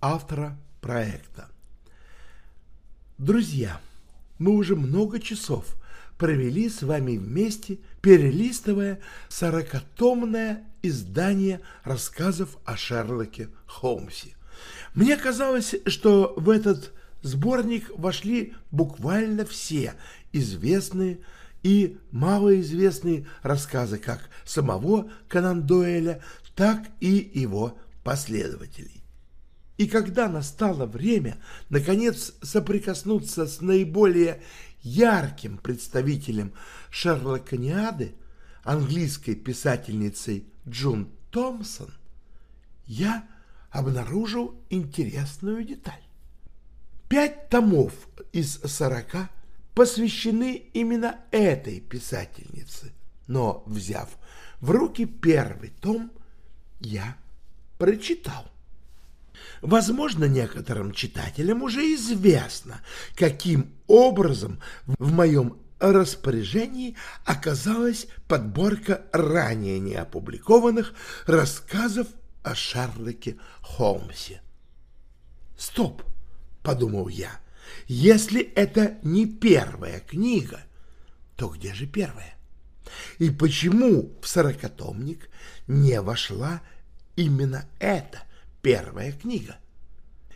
Автора проекта. Друзья, мы уже много часов провели с вами вместе, перелистывая сорокатомное издание рассказов о Шерлоке Холмсе. Мне казалось, что в этот сборник вошли буквально все известные и малоизвестные рассказы как самого Конан Дойля, так и его последователей. И когда настало время, наконец, соприкоснуться с наиболее ярким представителем шарлаканиады, английской писательницей Джун Томпсон, я обнаружил интересную деталь. Пять томов из сорока посвящены именно этой писательнице, но, взяв в руки первый том, я прочитал. Возможно, некоторым читателям уже известно, каким образом в моем распоряжении оказалась подборка ранее не опубликованных рассказов о Шерлоке Холмсе. «Стоп!» — подумал я. «Если это не первая книга, то где же первая? И почему в сорокатомник не вошла именно эта первая книга.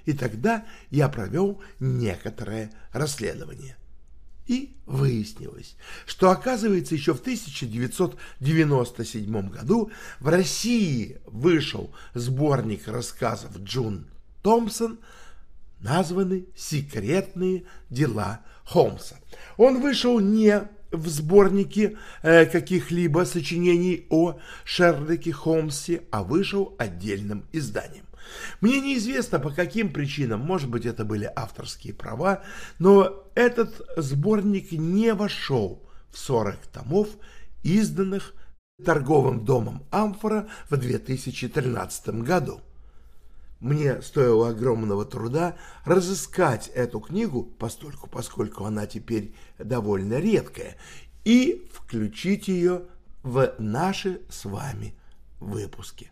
И тогда я провел некоторое расследование. И выяснилось, что, оказывается, еще в 1997 году в России вышел сборник рассказов Джун Томпсон, названный «Секретные дела Холмса». Он вышел не в сборнике э, каких-либо сочинений о Шерлоке Холмсе, а вышел отдельным изданием. Мне неизвестно, по каким причинам, может быть, это были авторские права, но этот сборник не вошел в 40 томов, изданных торговым домом «Амфора» в 2013 году. Мне стоило огромного труда разыскать эту книгу, постольку, поскольку она теперь довольно редкая, и включить ее в наши с вами выпуски.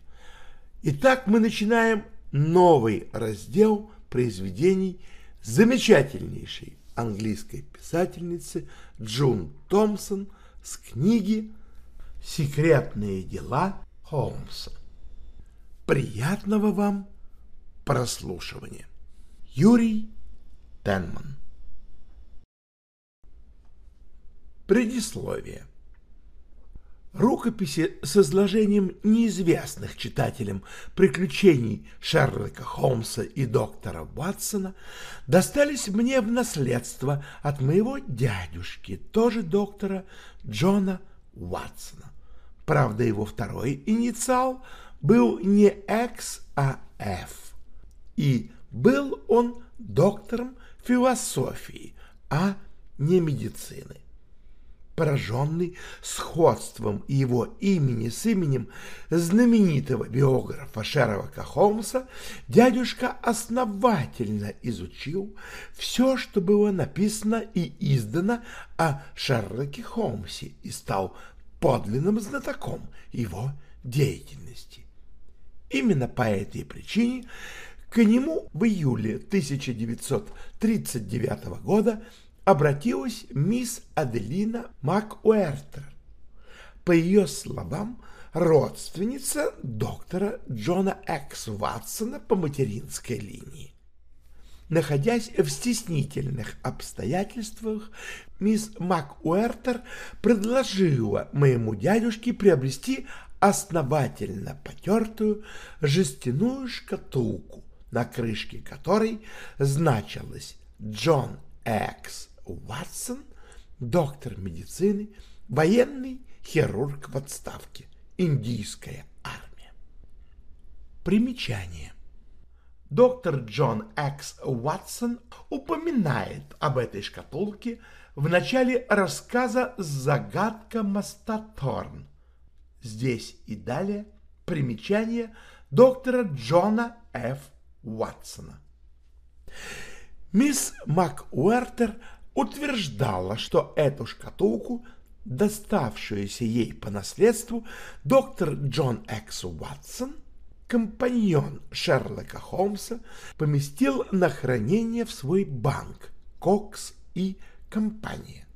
Итак, мы начинаем новый раздел произведений замечательнейшей английской писательницы Джун Томпсон с книги «Секретные дела Холмса». Приятного вам прослушивания. Юрий Тенман Предисловие Рукописи с изложением неизвестных читателям приключений Шерлока Холмса и доктора Ватсона достались мне в наследство от моего дядюшки, тоже доктора Джона Ватсона. Правда, его второй инициал был не X, а F. И был он доктором философии, а не медицины пораженный сходством его имени с именем знаменитого биографа Шерлока Холмса, дядюшка основательно изучил все, что было написано и издано о Шерлоке Холмсе и стал подлинным знатоком его деятельности. Именно по этой причине к нему в июле 1939 года обратилась мисс Аделина МакУэртер. По ее словам, родственница доктора Джона Экс Ватсона по материнской линии. Находясь в стеснительных обстоятельствах, мисс МакУэртер предложила моему дядюшке приобрести основательно потертую жестяную шкатулку, на крышке которой значилось «Джон Экс Уатсон, доктор медицины, военный хирург в отставке, индийская армия. Примечание. Доктор Джон Экс Уатсон упоминает об этой шкатулке в начале рассказа «Загадка моста Торн». Здесь и далее примечание доктора Джона Ф. Уатсона. Мисс МакУэртер утверждала, что эту шкатулку, доставшуюся ей по наследству, доктор Джон Экс Уатсон, компаньон Шерлока Холмса, поместил на хранение в свой банк Кокс и компания.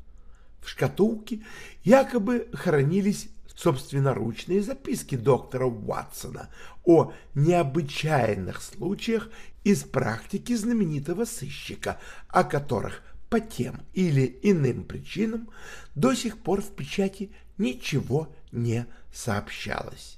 В шкатулке якобы хранились собственноручные записки доктора Уатсона о необычайных случаях из практики знаменитого сыщика, о которых по тем или иным причинам до сих пор в печати ничего не сообщалось.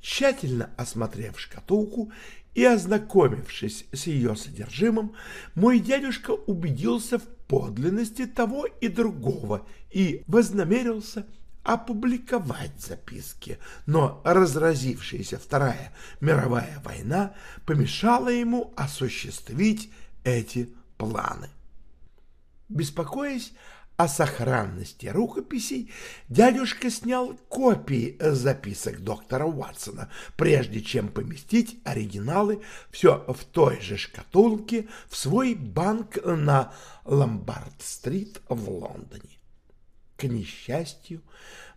Тщательно осмотрев шкатулку и ознакомившись с ее содержимым, мой дядюшка убедился в подлинности того и другого и вознамерился опубликовать записки, но разразившаяся Вторая мировая война помешала ему осуществить эти планы. Беспокоясь о сохранности рукописей, дядюшка снял копии записок доктора Уатсона, прежде чем поместить оригиналы все в той же шкатулке в свой банк на Ломбард-стрит в Лондоне. К несчастью,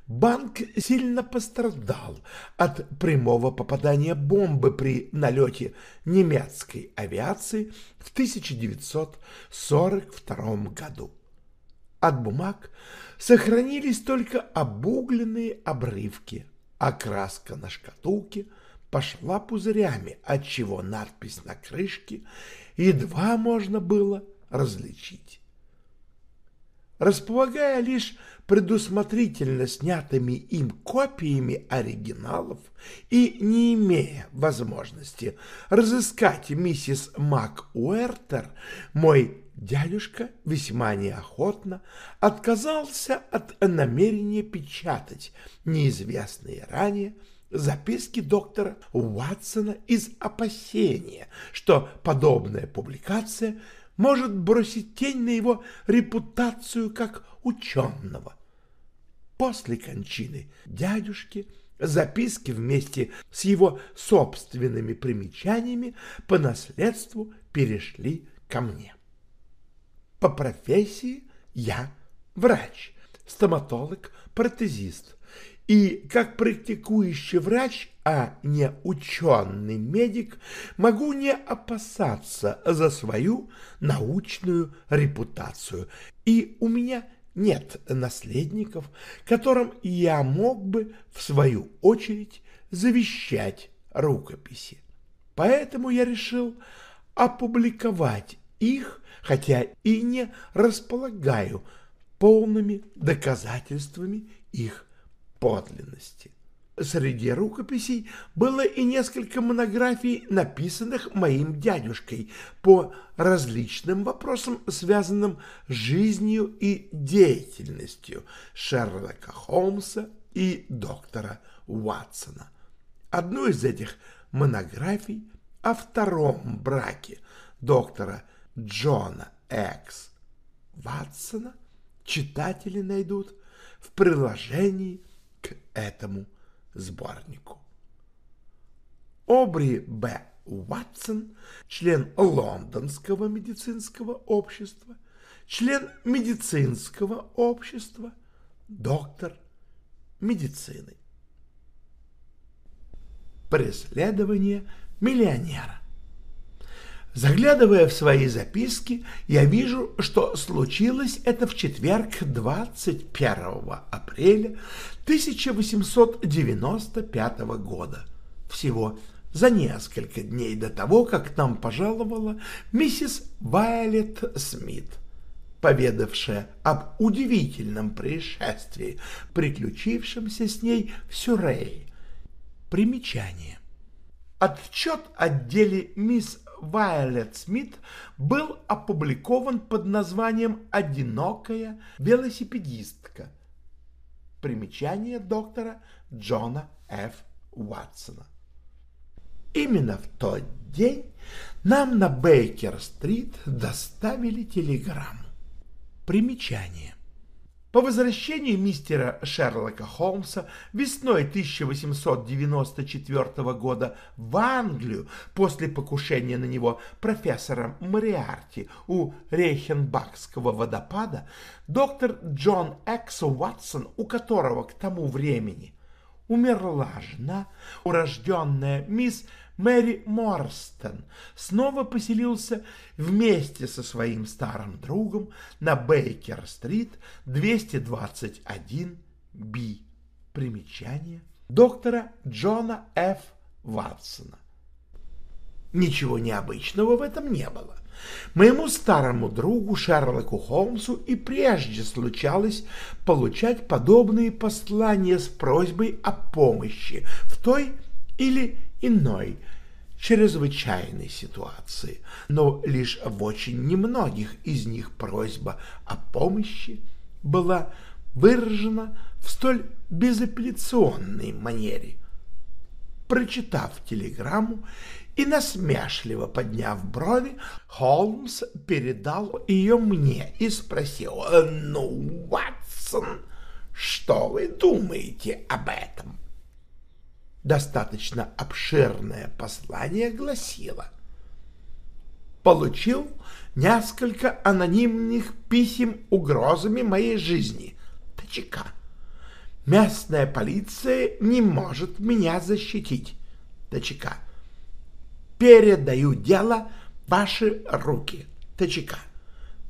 банк сильно пострадал от прямого попадания бомбы при налете немецкой авиации в 1942 году. От бумаг сохранились только обугленные обрывки, а краска на шкатулке пошла пузырями, отчего надпись на крышке едва можно было различить. Располагая лишь предусмотрительно снятыми им копиями оригиналов и не имея возможности разыскать миссис МакУэртер, мой дядюшка весьма неохотно отказался от намерения печатать неизвестные ранее записки доктора Уатсона из опасения, что подобная публикация может бросить тень на его репутацию как ученого. После кончины дядюшки записки вместе с его собственными примечаниями по наследству перешли ко мне. По профессии я врач, стоматолог, протезист. И как практикующий врач, а не ученый медик, могу не опасаться за свою научную репутацию. И у меня нет наследников, которым я мог бы, в свою очередь, завещать рукописи. Поэтому я решил опубликовать их, хотя и не располагаю полными доказательствами их подлинности. Среди рукописей было и несколько монографий, написанных моим дядюшкой по различным вопросам, связанным с жизнью и деятельностью Шерлока Холмса и доктора Уатсона. Одну из этих монографий о втором браке доктора Джона Экс Ватсона читатели найдут в приложении к этому сборнику. Обри Б. Уатсон, член Лондонского медицинского общества, член медицинского общества, доктор медицины. Преследование миллионера. Заглядывая в свои записки, я вижу, что случилось это в четверг 21 апреля 1895 года, всего за несколько дней до того, как нам пожаловала миссис Вайолет Смит, поведавшая об удивительном происшествии, приключившемся с ней в Сюррее. Примечание. Отчет о деле мисс Вайолет Смит был опубликован под названием «Одинокая велосипедистка». Примечание доктора Джона Ф. Уатсона. Именно в тот день нам на Бейкер-стрит доставили телеграмму. Примечание. По возвращении мистера Шерлока Холмса весной 1894 года в Англию после покушения на него профессором Мариарти у Рейхенбахского водопада доктор Джон Экс Уатсон, у которого к тому времени умерла жена, урожденная мисс Мэри Морстон снова поселился вместе со своим старым другом на Бейкер-стрит 221-Б. Примечание доктора Джона Ф. Ватсона. Ничего необычного в этом не было. Моему старому другу Шерлоку Холмсу и прежде случалось получать подобные послания с просьбой о помощи в той или иной чрезвычайной ситуации, но лишь в очень немногих из них просьба о помощи была выражена в столь безапелляционной манере. Прочитав телеграмму и насмешливо подняв брови, Холмс передал ее мне и спросил, «Ну, Ватсон, что вы думаете об этом?» Достаточно обширное послание гласило «Получил несколько анонимных писем угрозами моей жизни. ТЧК. Местная полиция не может меня защитить. ТЧК. Передаю дело в ваши руки. ТЧК.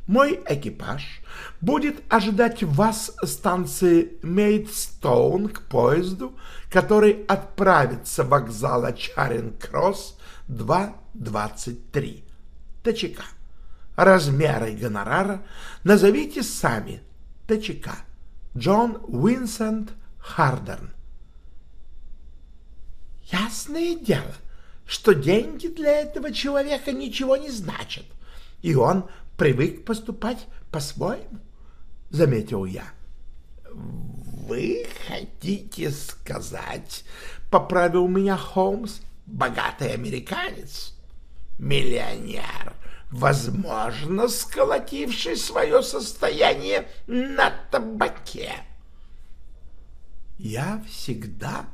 Мой экипаж будет ожидать вас станции Мейдстоун к поезду, который отправится в вокзала Чаринг-Кросс 2.23. ТЧК. Размеры гонорара назовите сами. ТЧК. Джон Уинсент Хардерн. Ясное дело, что деньги для этого человека ничего не значат, и он привык поступать по-своему, — заметил я. — Вы хотите сказать, — поправил меня Холмс, — богатый американец, миллионер, возможно, сколотивший свое состояние на табаке. — я всегда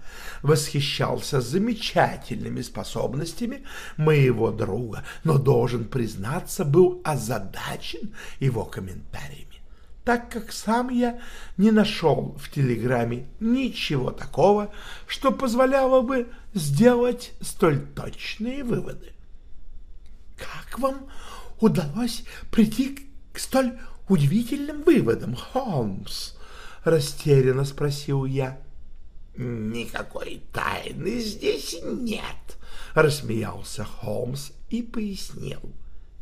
восхищался замечательными способностями моего друга, но, должен признаться, был озадачен его комментариями, так как сам я не нашел в телеграмме ничего такого, что позволяло бы сделать столь точные выводы. «Как вам удалось прийти к столь удивительным выводам, Холмс?» — растерянно спросил я. «Никакой тайны здесь нет», — рассмеялся Холмс и пояснил.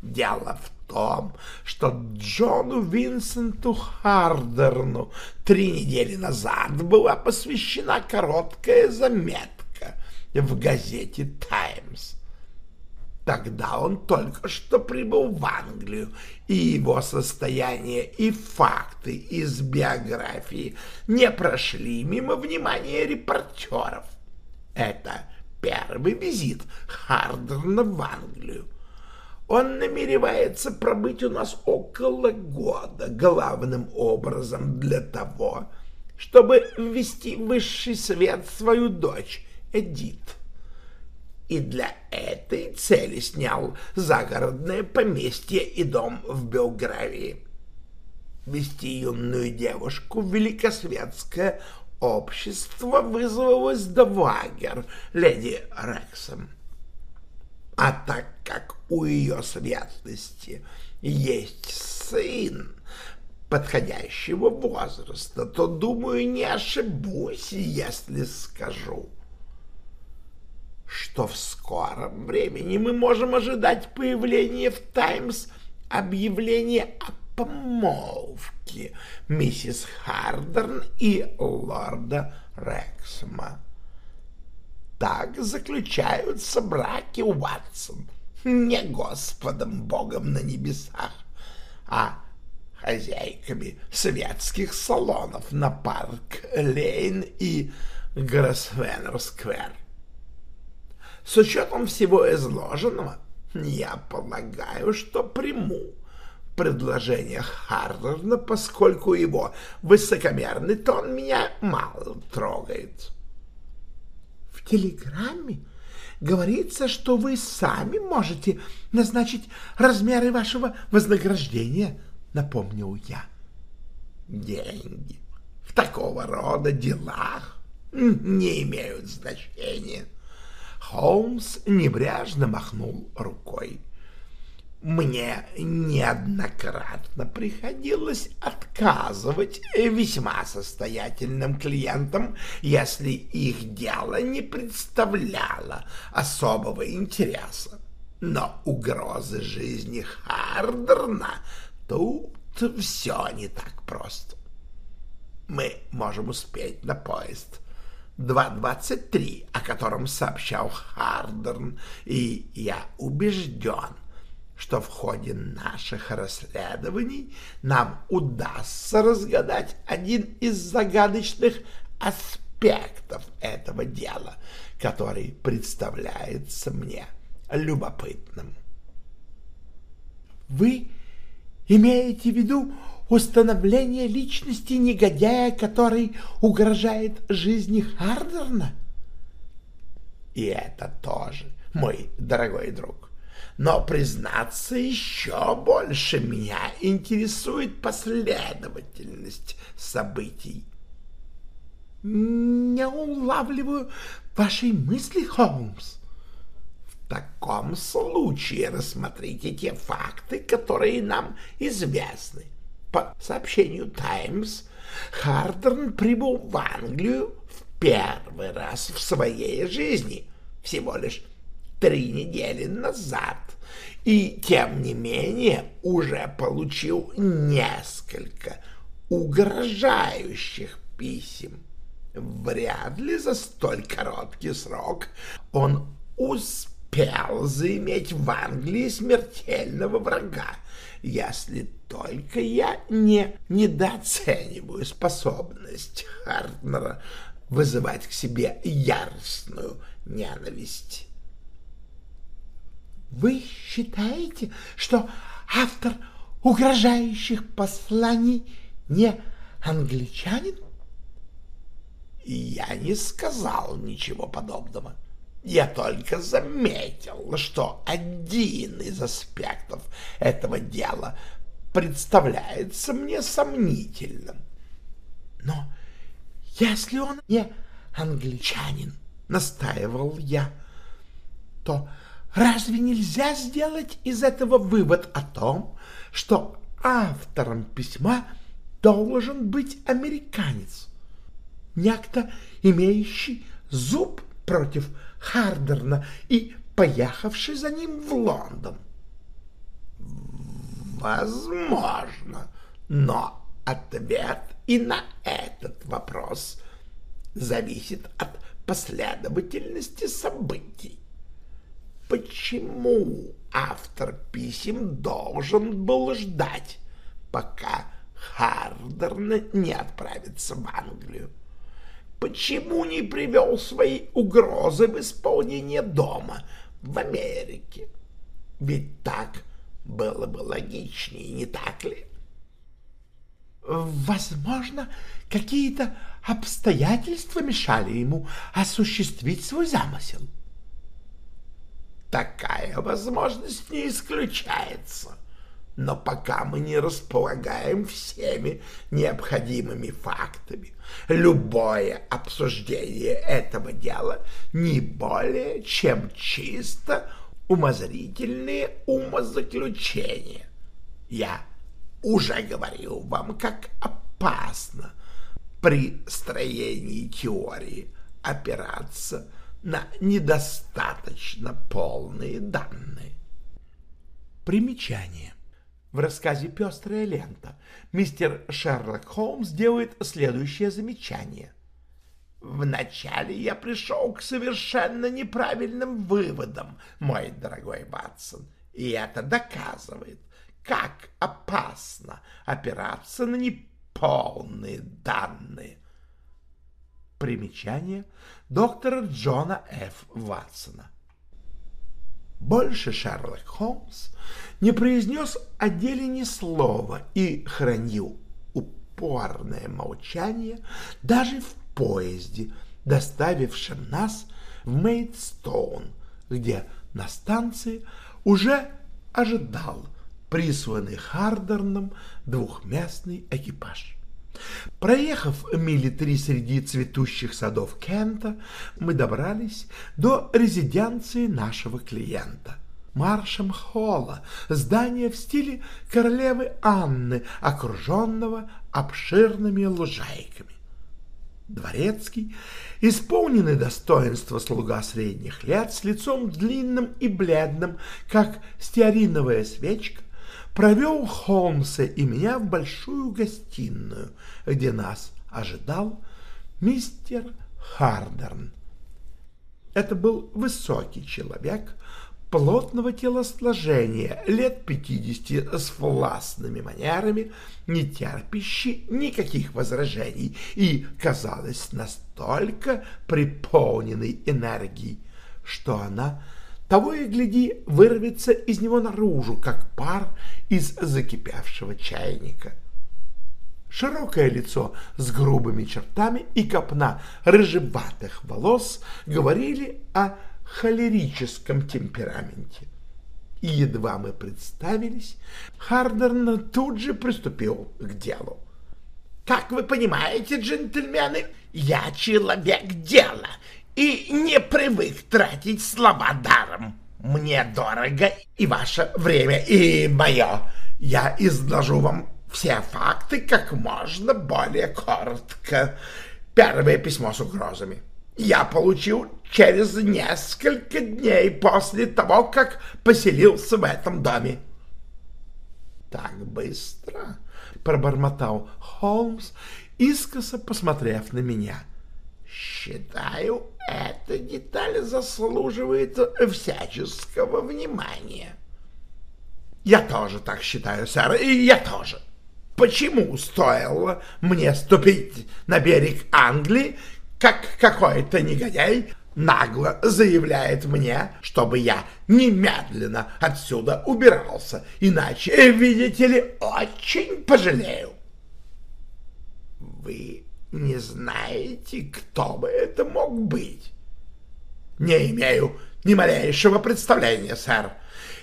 «Дело в том, что Джону Винсенту Хардерну три недели назад была посвящена короткая заметка в газете «Таймс». Тогда он только что прибыл в Англию, и его состояние и факты из биографии не прошли мимо внимания репортеров. Это первый визит Хардерна в Англию. Он намеревается пробыть у нас около года, главным образом для того, чтобы ввести в высший свет свою дочь Эдит и для этой цели снял загородное поместье и дом в Белгравии. Вести юную девушку в великосветское общество вызвалось Давагер, леди Рексом. А так как у ее светлости есть сын подходящего возраста, то, думаю, не ошибусь, если скажу, что в скором времени мы можем ожидать появления в «Таймс» объявления о помолвке миссис Хардерн и лорда Рексма. Так заключаются браки, Уотсон. не Господом Богом на небесах, а хозяйками светских салонов на Парк-Лейн и Гроссвеннер-сквер. С учетом всего изложенного, я полагаю, что приму предложение Хардерна, поскольку его высокомерный тон меня мало трогает. В телеграмме говорится, что вы сами можете назначить размеры вашего вознаграждения, напомнил я. Деньги в такого рода делах не имеют значения. Холмс небрежно махнул рукой. Мне неоднократно приходилось отказывать весьма состоятельным клиентам, если их дело не представляло особого интереса. Но угрозы жизни Хардерна тут все не так просто. Мы можем успеть на поезд 2.23, о котором сообщал Хардерн, и я убежден, что в ходе наших расследований нам удастся разгадать один из загадочных аспектов этого дела, который представляется мне любопытным. Вы имеете в виду установление личности негодяя, который угрожает жизни Хардерна? И это тоже, мой дорогой друг. Но, признаться, еще больше меня интересует последовательность событий. Не улавливаю вашей мысли, Холмс. В таком случае рассмотрите те факты, которые нам известны. По сообщению «Таймс», Хардерн прибыл в Англию в первый раз в своей жизни, всего лишь три недели назад, и тем не менее уже получил несколько угрожающих писем. Вряд ли за столь короткий срок он успел заиметь в Англии смертельного врага, если только я не недооцениваю способность Хартнера вызывать к себе яростную ненависть. Вы считаете, что автор угрожающих посланий не англичанин? Я не сказал ничего подобного. Я только заметил, что один из аспектов этого дела представляется мне сомнительным. Но если он не англичанин, настаивал я, то Разве нельзя сделать из этого вывод о том, что автором письма должен быть американец? Некто, имеющий зуб против Хардерна и поехавший за ним в Лондон. Возможно, но ответ и на этот вопрос зависит от последовательности событий почему автор писем должен был ждать, пока Хардерн не отправится в Англию? Почему не привел свои угрозы в исполнение дома в Америке? Ведь так было бы логичнее, не так ли? Возможно, какие-то обстоятельства мешали ему осуществить свой замысел. — Такая возможность не исключается. Но пока мы не располагаем всеми необходимыми фактами, любое обсуждение этого дела не более чем чисто умозрительные умозаключения. Я уже говорил вам, как опасно при строении теории опираться на недостаточно полные данные. Примечание. В рассказе «Пестрая лента» мистер Шерлок Холмс делает следующее замечание. Вначале я пришел к совершенно неправильным выводам, мой дорогой Ватсон, и это доказывает, как опасно опираться на неполные данные. Примечание доктора Джона Ф. Ватсона. Больше Шерлок Холмс не произнес о деле ни слова и хранил упорное молчание даже в поезде, доставившем нас в Мейдстоун, где на станции уже ожидал присланный Хардерном двухместный экипаж. Проехав мили три среди цветущих садов Кента, мы добрались до резиденции нашего клиента. Маршем холла, здание в стиле королевы Анны, окруженного обширными лужайками. Дворецкий, исполненный достоинства слуга средних лет, с лицом длинным и бледным, как стеариновая свечка, провел Холмса и меня в большую гостиную, где нас ожидал мистер Хардерн. Это был высокий человек, плотного телосложения, лет пятидесяти, с властными манерами, не терпящий никаких возражений и, казалось, настолько преполненной энергией, что она того и гляди вырвется из него наружу, как пар из закипевшего чайника. Широкое лицо с грубыми чертами и копна рыжеватых волос говорили о холерическом темпераменте. И едва мы представились, Хардерн тут же приступил к делу. «Как вы понимаете, джентльмены, я человек дела и не привык тратить слова даром. Мне дорого и ваше время, и мое. Я изложу вам все факты как можно более коротко. Первое письмо с угрозами. Я получил через несколько дней после того, как поселился в этом доме. Так быстро, пробормотал Холмс, искоса посмотрев на меня. Считаю, эта деталь заслуживает всяческого внимания. Я тоже так считаю, сэр, и я тоже. Почему стоило мне ступить на берег Англии, как какой-то негодяй нагло заявляет мне, чтобы я немедленно отсюда убирался, иначе, видите ли, очень пожалею. Вы не знаете, кто бы это мог быть? Не имею ни малейшего представления, сэр.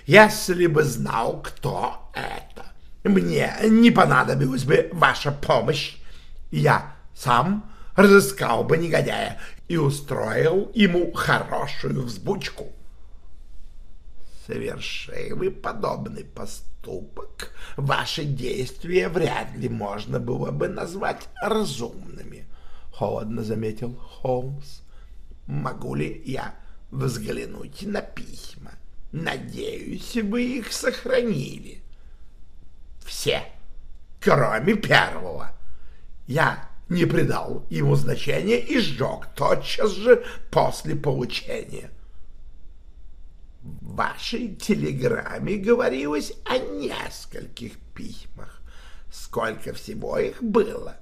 Если бы знал, кто это, мне не понадобилась бы ваша помощь. Я сам разыскал бы негодяя и устроил ему хорошую взбучку. Совершив вы подобный поступок, ваши действия вряд ли можно было бы назвать разумными, — холодно заметил Холмс. Могу ли я взглянуть на письма? Надеюсь, вы их сохранили. Все, кроме первого. Я не придал ему значения и сжег тотчас же после получения. В вашей телеграмме говорилось о нескольких письмах. Сколько всего их было?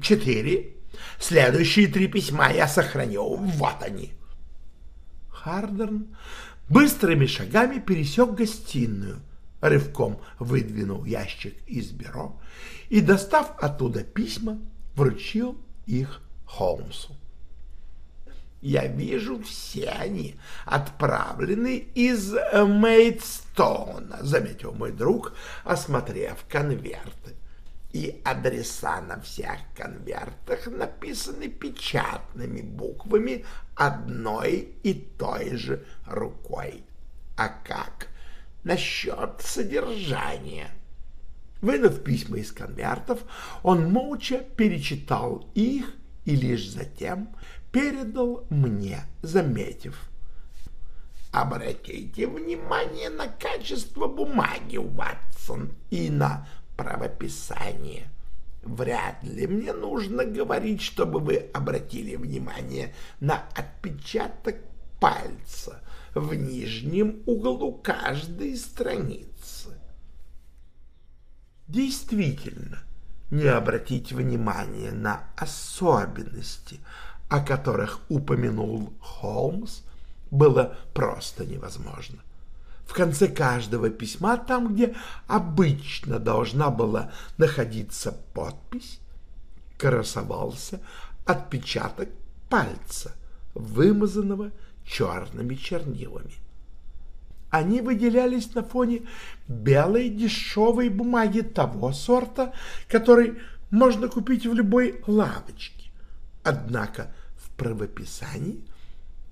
Четыре. Следующие три письма я сохранил. Вот они. Хардерн быстрыми шагами пересек гостиную, рывком выдвинул ящик из бюро и, достав оттуда письма, вручил их Холмсу. Я вижу, все они отправлены из Мейдстоуна, заметил мой друг, осмотрев конверты. И адреса на всех конвертах написаны печатными буквами одной и той же рукой. А как насчет содержания? Вынув письма из конвертов, он молча перечитал их и лишь затем передал мне, заметив. Обратите внимание на качество бумаги, Ватсон, и на правописание. Вряд ли мне нужно говорить, чтобы вы обратили внимание на отпечаток пальца в нижнем углу каждой страницы. Действительно, не обратить внимания на особенности, о которых упомянул Холмс, было просто невозможно. В конце каждого письма, там, где обычно должна была находиться подпись, красовался отпечаток пальца, вымазанного черными чернилами. Они выделялись на фоне белой дешевой бумаги того сорта, который можно купить в любой лавочке. Однако правописании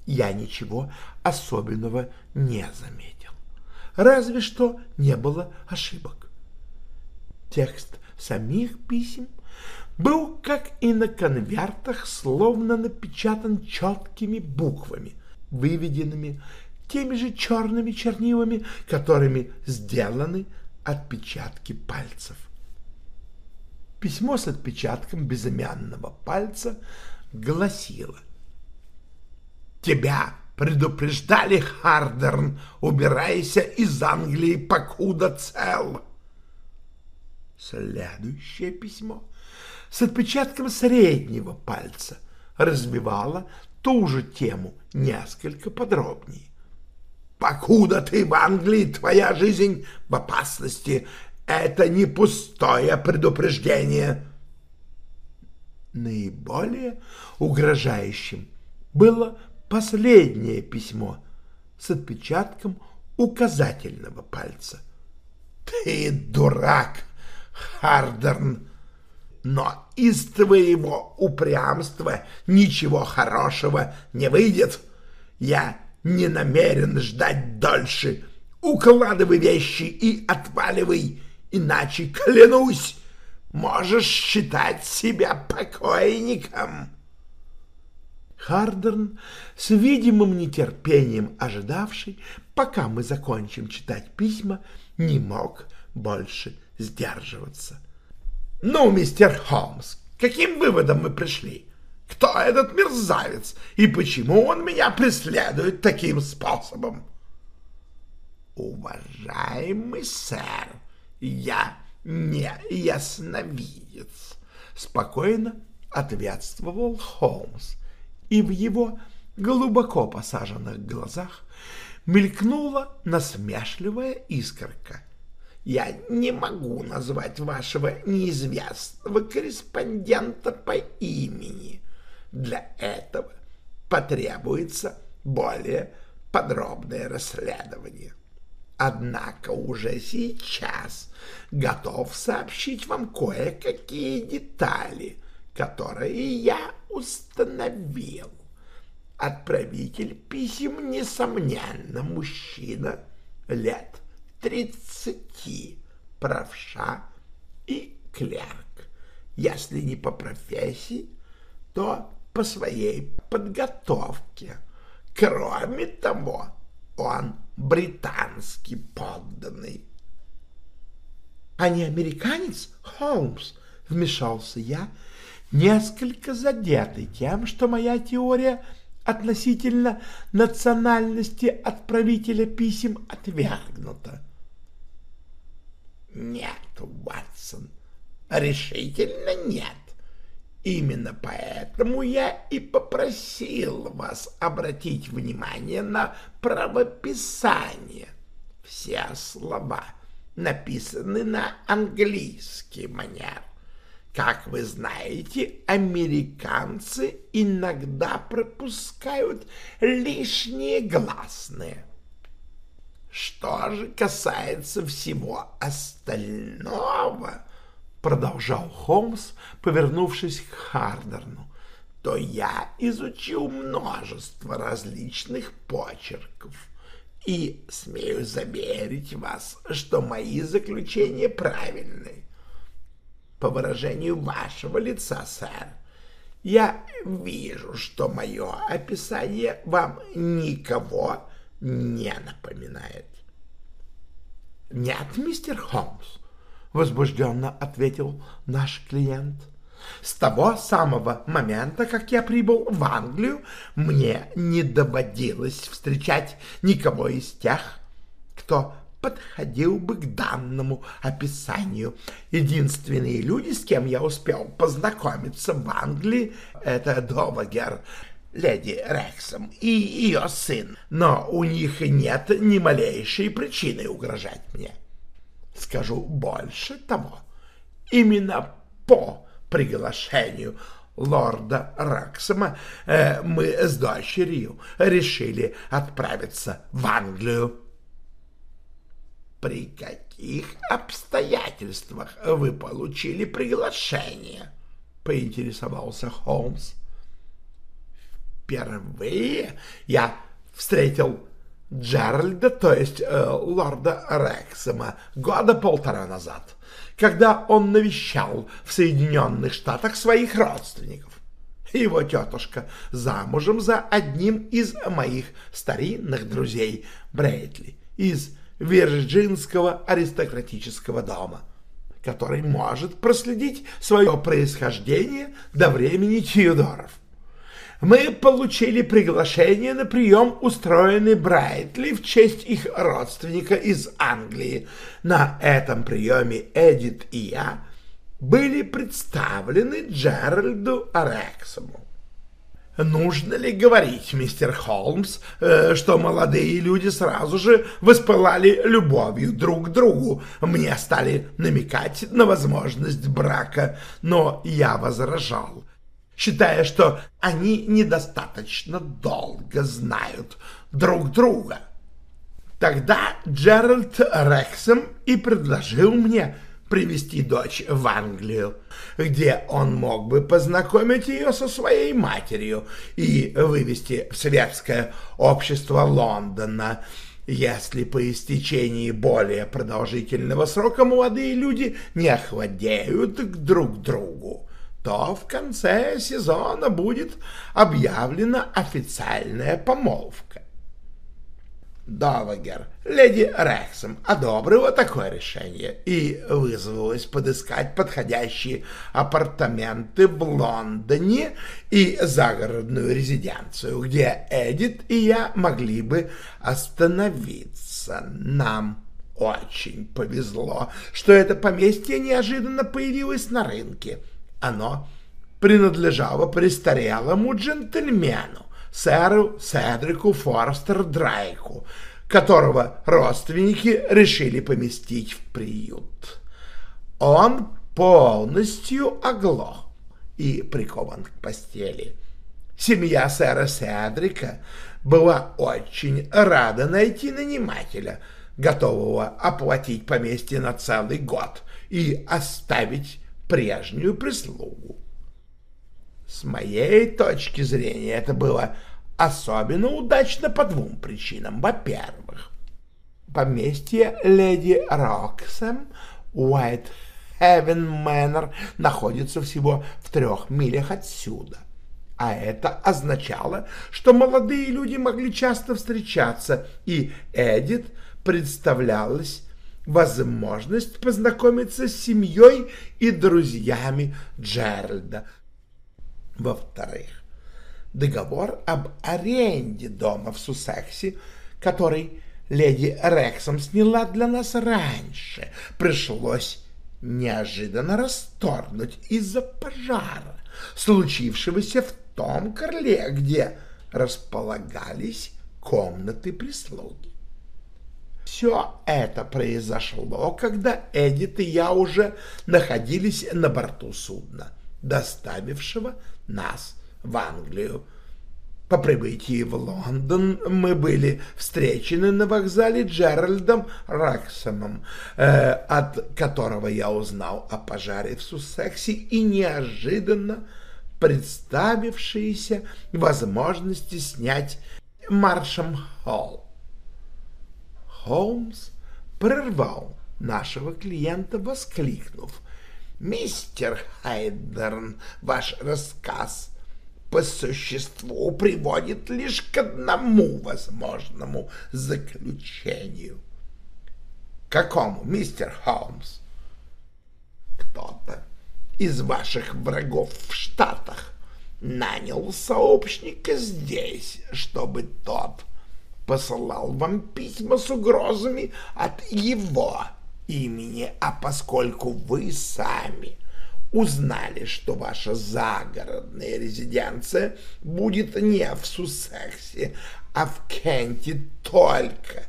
я ничего особенного не заметил. Разве что не было ошибок. Текст самих писем был, как и на конвертах, словно напечатан четкими буквами, выведенными теми же черными чернилами, которыми сделаны отпечатки пальцев. Письмо с отпечатком безымянного пальца гласило «Тебя предупреждали, Хардерн, убирайся из Англии, покуда цел». Следующее письмо с отпечатком среднего пальца развивало ту же тему несколько подробнее. «Покуда ты в Англии, твоя жизнь в опасности. Это не пустое предупреждение». Наиболее угрожающим было последнее письмо с отпечатком указательного пальца. «Ты дурак, Хардерн!» но из твоего упрямства ничего хорошего не выйдет. Я не намерен ждать дольше. Укладывай вещи и отваливай, иначе, клянусь, можешь считать себя покойником. Хардерн, с видимым нетерпением ожидавший, пока мы закончим читать письма, не мог больше сдерживаться. — ну, мистер Холмс, каким выводом мы пришли? Кто этот мерзавец и почему он меня преследует таким способом? Уважаемый сэр, я не ясновидец, спокойно ответствовал Холмс, и в его глубоко посаженных глазах мелькнула насмешливая искорка — я не могу назвать вашего неизвестного корреспондента по имени. Для этого потребуется более подробное расследование. Однако уже сейчас готов сообщить вам кое-какие детали, которые я установил. Отправитель писем, несомненно, мужчина лет тридцати, правша и клерк. Если не по профессии, то по своей подготовке. Кроме того, он британский подданный. — А не американец, Холмс? — вмешался я, несколько задетый тем, что моя теория относительно национальности отправителя писем отвергнута. Нет, Ватсон, решительно нет. Именно поэтому я и попросил вас обратить внимание на правописание. Все слова написаны на английский манер. Как вы знаете, американцы иногда пропускают лишние гласные. Что же касается всего остального, продолжал Холмс, повернувшись к Хардерну, то я изучил множество различных почерков и смею заверить вас, что мои заключения правильны. По выражению вашего лица, сэр, я вижу, что мое описание вам никого не напоминает. Нет, мистер Холмс, — возбужденно ответил наш клиент. С того самого момента, как я прибыл в Англию, мне не доводилось встречать никого из тех, кто подходил бы к данному описанию. Единственные люди, с кем я успел познакомиться в Англии, это Довагер, леди Рексом и ее сын, но у них нет ни малейшей причины угрожать мне. Скажу больше того, именно по приглашению лорда Рексома э, мы с дочерью решили отправиться в Англию. При каких обстоятельствах вы получили приглашение? поинтересовался Холмс. Впервые я встретил Джеральда, то есть э, лорда Рексома, года полтора назад, когда он навещал в Соединенных Штатах своих родственников. Его тетушка замужем за одним из моих старинных друзей Брейтли из Вирджинского аристократического дома, который может проследить свое происхождение до времени Тьюдоров мы получили приглашение на прием, устроенный Брайтли в честь их родственника из Англии. На этом приеме Эдит и я были представлены Джеральду Арексому. Нужно ли говорить, мистер Холмс, э, что молодые люди сразу же воспылали любовью друг к другу? Мне стали намекать на возможность брака, но я возражал считая, что они недостаточно долго знают друг друга. Тогда Джеральд Рексом и предложил мне привести дочь в Англию, где он мог бы познакомить ее со своей матерью и вывести в светское общество Лондона, если по истечении более продолжительного срока молодые люди не охладеют друг другу то в конце сезона будет объявлена официальная помолвка. Довагер, леди Рексом, одобрила такое решение и вызвалась подыскать подходящие апартаменты в Лондоне и загородную резиденцию, где Эдит и я могли бы остановиться. Нам очень повезло, что это поместье неожиданно появилось на рынке — оно принадлежало престарелому джентльмену, сэру Седрику Форстер Драйку, которого родственники решили поместить в приют. Он полностью оглох и прикован к постели. Семья сэра Седрика была очень рада найти нанимателя, готового оплатить поместье на целый год и оставить прежнюю прислугу. С моей точки зрения это было особенно удачно по двум причинам. Во-первых, поместье леди Роксем Уайт Хевен Мэннер находится всего в трех милях отсюда. А это означало, что молодые люди могли часто встречаться, и Эдит представлялась возможность познакомиться с семьей и друзьями Джеральда. Во-вторых, договор об аренде дома в Сусексе, который леди Рексом сняла для нас раньше, пришлось неожиданно расторгнуть из-за пожара, случившегося в том крыле, где располагались комнаты прислуги. Все это произошло, когда Эдит и я уже находились на борту судна, доставившего нас в Англию. По прибытии в Лондон мы были встречены на вокзале Джеральдом Раксомом, э, от которого я узнал о пожаре в Суссексе и неожиданно представившиеся возможности снять Маршем Холл. Холмс прервал нашего клиента, воскликнув. «Мистер Хайдерн, ваш рассказ по существу приводит лишь к одному возможному заключению». «Какому, мистер Холмс?» из ваших врагов в Штатах нанял сообщника здесь, чтобы тот посылал вам письма с угрозами от его имени, а поскольку вы сами узнали, что ваша загородная резиденция будет не в Суссексе, а в Кенте только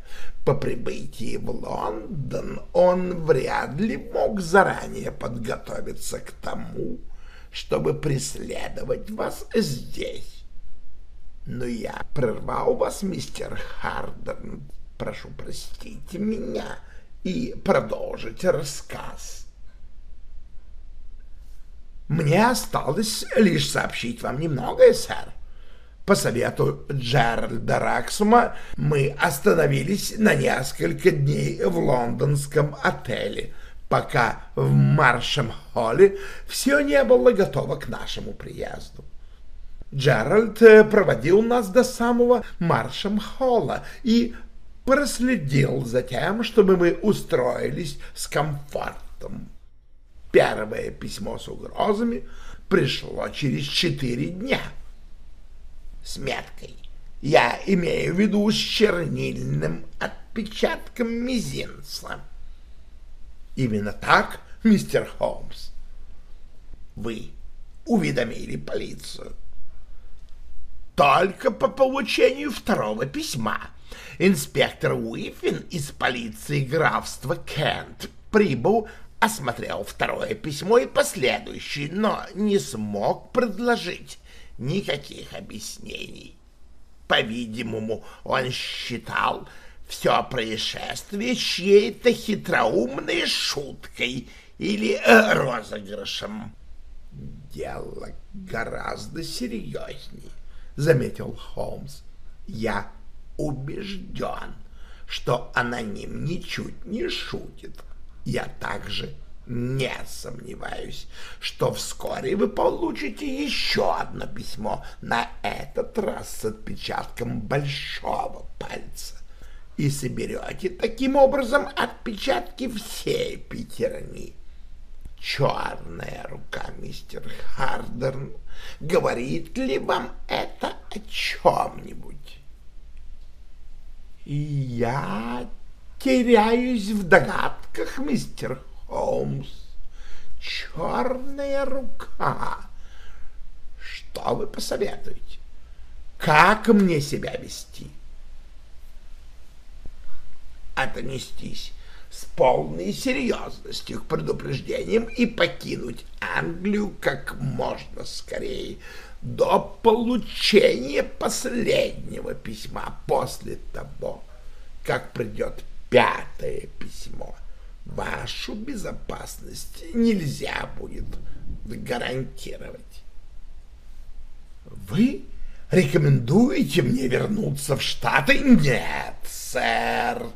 по прибытии в Лондон, он вряд ли мог заранее подготовиться к тому, чтобы преследовать вас здесь. Но я прервал вас, мистер Харден. Прошу простить меня и продолжить рассказ. Мне осталось лишь сообщить вам немногое, сэр. По совету Джеральда Раксума мы остановились на несколько дней в лондонском отеле, пока в Маршем-холле все не было готово к нашему приезду. Джеральд проводил нас до самого Маршем-холла и проследил за тем, чтобы мы устроились с комфортом. Первое письмо с угрозами пришло через четыре дня — с меткой. Я имею в виду с чернильным отпечатком мизинца. Именно так, мистер Холмс. Вы уведомили полицию. Только по получению второго письма инспектор Уифин из полиции графства Кент прибыл, осмотрел второе письмо и последующие, но не смог предложить никаких объяснений. По-видимому, он считал все происшествие чьей-то хитроумной шуткой или э, розыгрышем. «Дело гораздо серьезней», — заметил Холмс. «Я убежден, что аноним ничуть не шутит. Я также не сомневаюсь, что вскоре вы получите еще одно письмо, на этот раз с отпечатком большого пальца, и соберете таким образом отпечатки всей пятерни. Черная рука, мистер Хардерн, говорит ли вам это о чем-нибудь? Я теряюсь в догадках, мистер Холмс. Черная рука. Что вы посоветуете? Как мне себя вести? Отнестись с полной серьезностью к предупреждениям и покинуть Англию как можно скорее, до получения последнего письма после того, как придет пятое письмо вашу безопасность нельзя будет гарантировать. Вы рекомендуете мне вернуться в Штаты? Нет, сэр,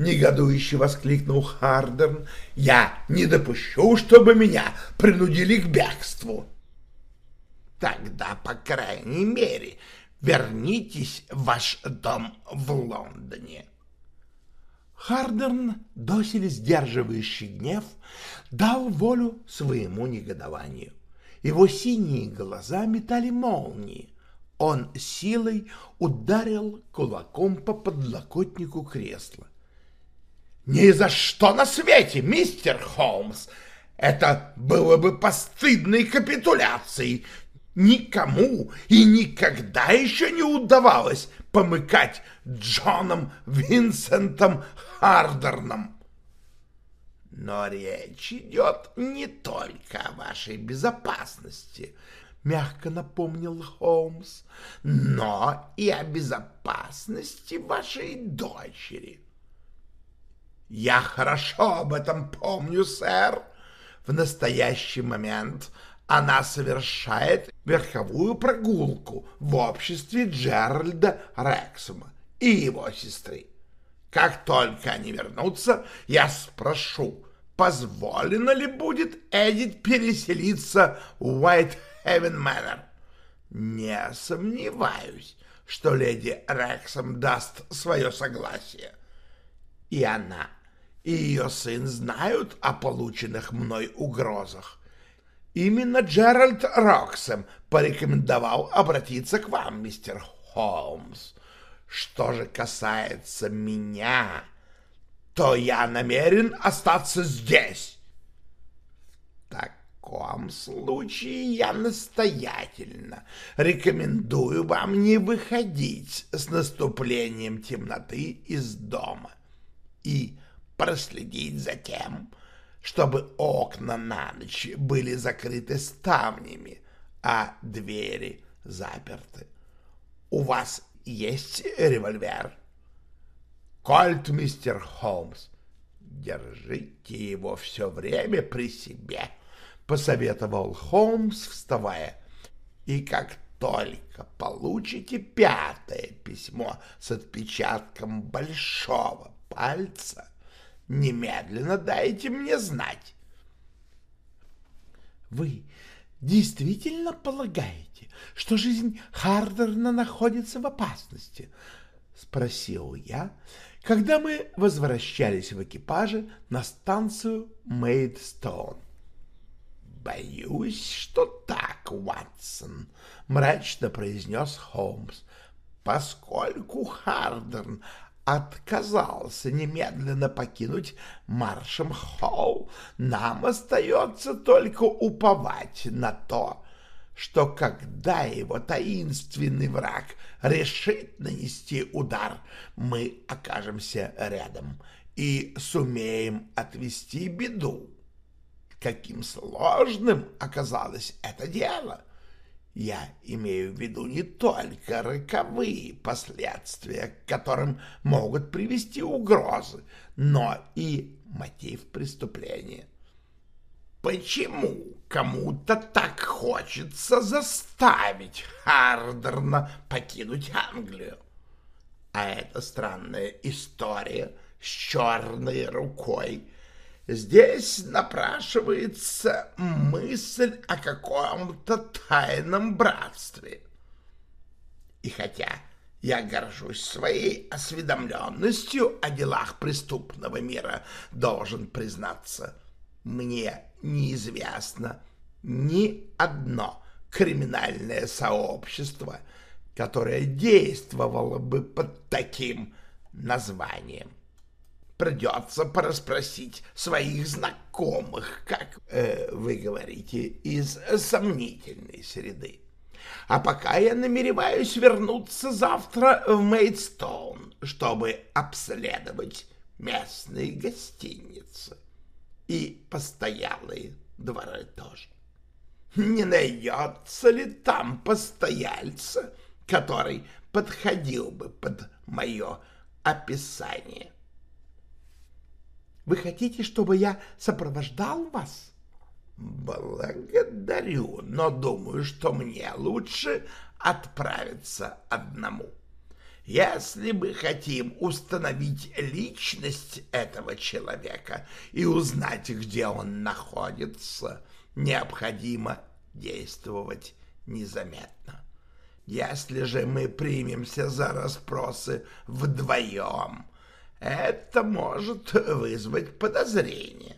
негодующе воскликнул Хардерн. Я не допущу, чтобы меня принудили к бегству. Тогда, по крайней мере, вернитесь в ваш дом в Лондоне. Хардерн, доселе сдерживающий гнев, дал волю своему негодованию. Его синие глаза метали молнии. Он силой ударил кулаком по подлокотнику кресла. «Ни за что на свете, мистер Холмс! Это было бы постыдной капитуляцией! Никому и никогда еще не удавалось помыкать Джоном Винсентом Хардерном. Но речь идет не только о вашей безопасности, мягко напомнил Холмс, но и о безопасности вашей дочери. Я хорошо об этом помню, сэр. В настоящий момент она совершает верховую прогулку в обществе Джеральда Рексума и его сестры. Как только они вернутся, я спрошу, позволено ли будет Эдит переселиться в Уайт-Хевен Мэннер. Не сомневаюсь, что леди Рексом даст свое согласие. И она, и ее сын знают о полученных мной угрозах Именно Джеральд Роксом порекомендовал обратиться к вам, мистер Холмс. Что же касается меня, то я намерен остаться здесь. В таком случае я настоятельно рекомендую вам не выходить с наступлением темноты из дома и проследить за тем, чтобы окна на ночь были закрыты ставнями, а двери заперты. У вас есть револьвер? Кольт, мистер Холмс. Держите его все время при себе, посоветовал Холмс, вставая. И как только получите пятое письмо с отпечатком большого пальца, немедленно дайте мне знать. Вы действительно полагаете, что жизнь Хардерна находится в опасности? Спросил я, когда мы возвращались в экипаже на станцию Мейдстоун. «Боюсь, что так, Уатсон», — мрачно произнес Холмс, «поскольку Хардерн отказался немедленно покинуть Маршем Холл, нам остается только уповать на то, что когда его таинственный враг решит нанести удар, мы окажемся рядом и сумеем отвести беду. Каким сложным оказалось это дело! Я имею в виду не только роковые последствия, к которым могут привести угрозы, но и мотив преступления. Почему кому-то так хочется заставить Хардерна покинуть Англию? А эта странная история с черной рукой — Здесь напрашивается мысль о каком-то тайном братстве. И хотя я горжусь своей осведомленностью о делах преступного мира, должен признаться, мне неизвестно ни одно криминальное сообщество, которое действовало бы под таким названием придется порасспросить своих знакомых, как э, вы говорите, из сомнительной среды. А пока я намереваюсь вернуться завтра в Мейдстоун, чтобы обследовать местные гостиницы и постоялые дворы тоже. Не найдется ли там постояльца, который подходил бы под мое описание? Вы хотите, чтобы я сопровождал вас? Благодарю, но думаю, что мне лучше отправиться одному. Если мы хотим установить личность этого человека и узнать, где он находится, необходимо действовать незаметно. Если же мы примемся за расспросы вдвоем, это может вызвать подозрение.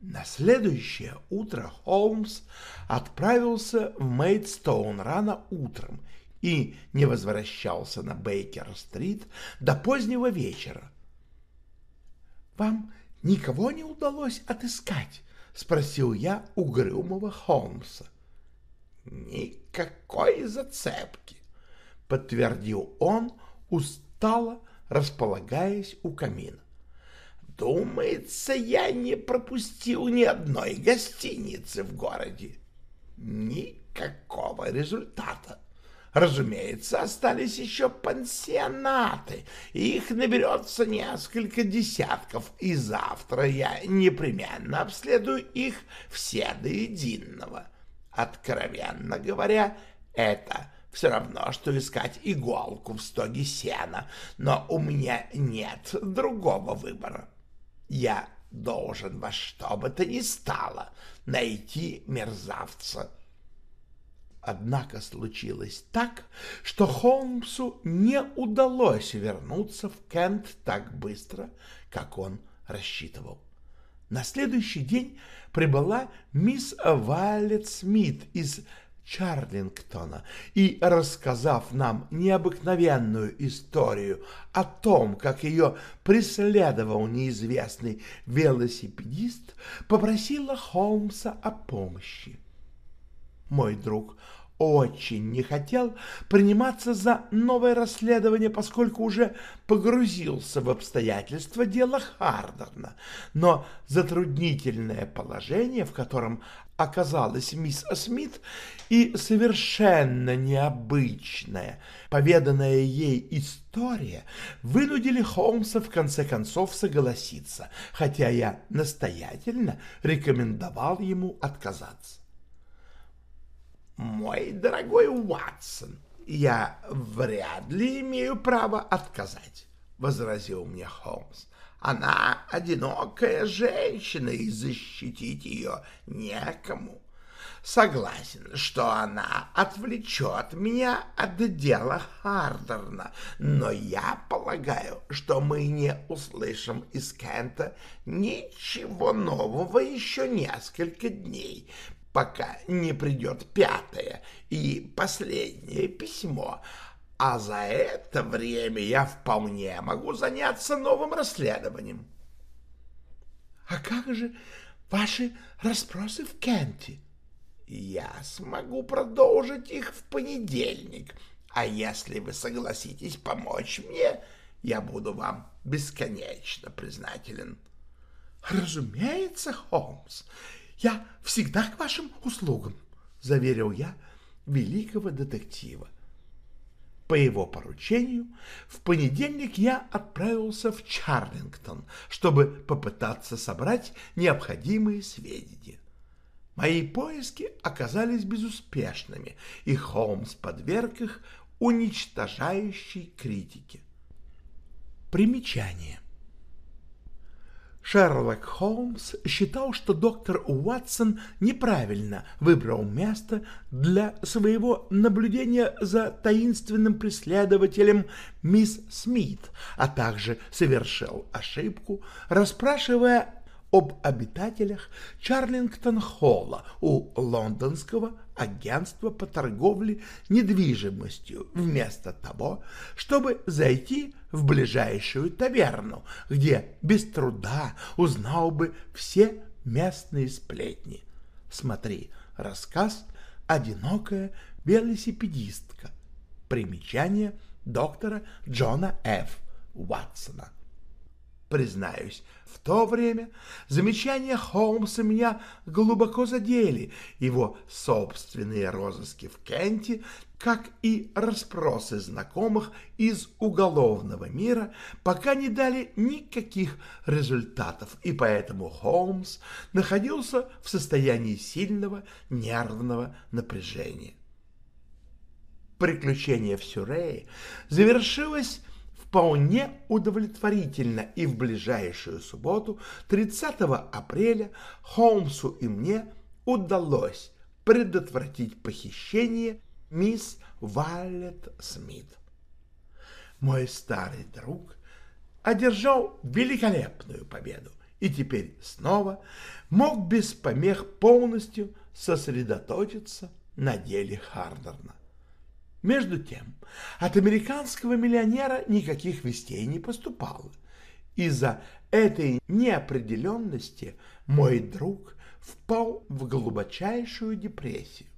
На следующее утро Холмс отправился в Мейдстоун рано утром и не возвращался на Бейкер-стрит до позднего вечера. «Вам никого не удалось отыскать?» — спросил я угрюмого Холмса. «Никакой зацепки», — подтвердил он устало, располагаясь у камина. Думается, я не пропустил ни одной гостиницы в городе. Никакого результата. Разумеется, остались еще пансионаты, их наберется несколько десятков, и завтра я непременно обследую их все до единого. Откровенно говоря, это все равно, что искать иголку в стоге сена, но у меня нет другого выбора. Я должен во что бы то ни стало найти мерзавца. Однако случилось так, что Холмсу не удалось вернуться в Кент так быстро, как он рассчитывал. На следующий день прибыла мисс Вайлет Смит из Чарлингтона и, рассказав нам необыкновенную историю о том, как ее преследовал неизвестный велосипедист, попросила Холмса о помощи. Мой друг очень не хотел приниматься за новое расследование, поскольку уже погрузился в обстоятельства дела Хардерна, но затруднительное положение, в котором оказалась мисс Смит, и совершенно необычная, поведанная ей история вынудили Холмса в конце концов согласиться, хотя я настоятельно рекомендовал ему отказаться. «Мой дорогой Уатсон, я вряд ли имею право отказать», — возразил мне Холмс. «Она одинокая женщина, и защитить ее некому. Согласен, что она отвлечет меня от дела Хардерна, но я полагаю, что мы не услышим из Кента ничего нового еще несколько дней, пока не придет пятое и последнее письмо, а за это время я вполне могу заняться новым расследованием. — А как же ваши расспросы в Кенте? — Я смогу продолжить их в понедельник, а если вы согласитесь помочь мне, я буду вам бесконечно признателен. — Разумеется, Холмс, я всегда к вашим услугам, — заверил я великого детектива. По его поручению в понедельник я отправился в Чарлингтон, чтобы попытаться собрать необходимые сведения. Мои поиски оказались безуспешными, и Холмс подверг их уничтожающей критике. Примечание. Шерлок Холмс считал, что доктор Уатсон неправильно выбрал место для своего наблюдения за таинственным преследователем мисс Смит, а также совершил ошибку, расспрашивая об обитателях Чарлингтон-Холла у лондонского агентства по торговле недвижимостью вместо того, чтобы зайти в ближайшую таверну, где без труда узнал бы все местные сплетни. Смотри, рассказ «Одинокая велосипедистка». Примечание доктора Джона Ф. Уатсона. Признаюсь, в то время замечания Холмса меня глубоко задели, его собственные розыски в Кенте, как и расспросы знакомых из уголовного мира, пока не дали никаких результатов, и поэтому Холмс находился в состоянии сильного нервного напряжения. Приключение в Сюрее завершилось вполне удовлетворительно, и в ближайшую субботу, 30 апреля, Холмсу и мне удалось предотвратить похищение мисс Валет Смит. Мой старый друг одержал великолепную победу и теперь снова мог без помех полностью сосредоточиться на деле Хардерна. Между тем, от американского миллионера никаких вестей не поступало. Из-за этой неопределенности мой друг впал в глубочайшую депрессию.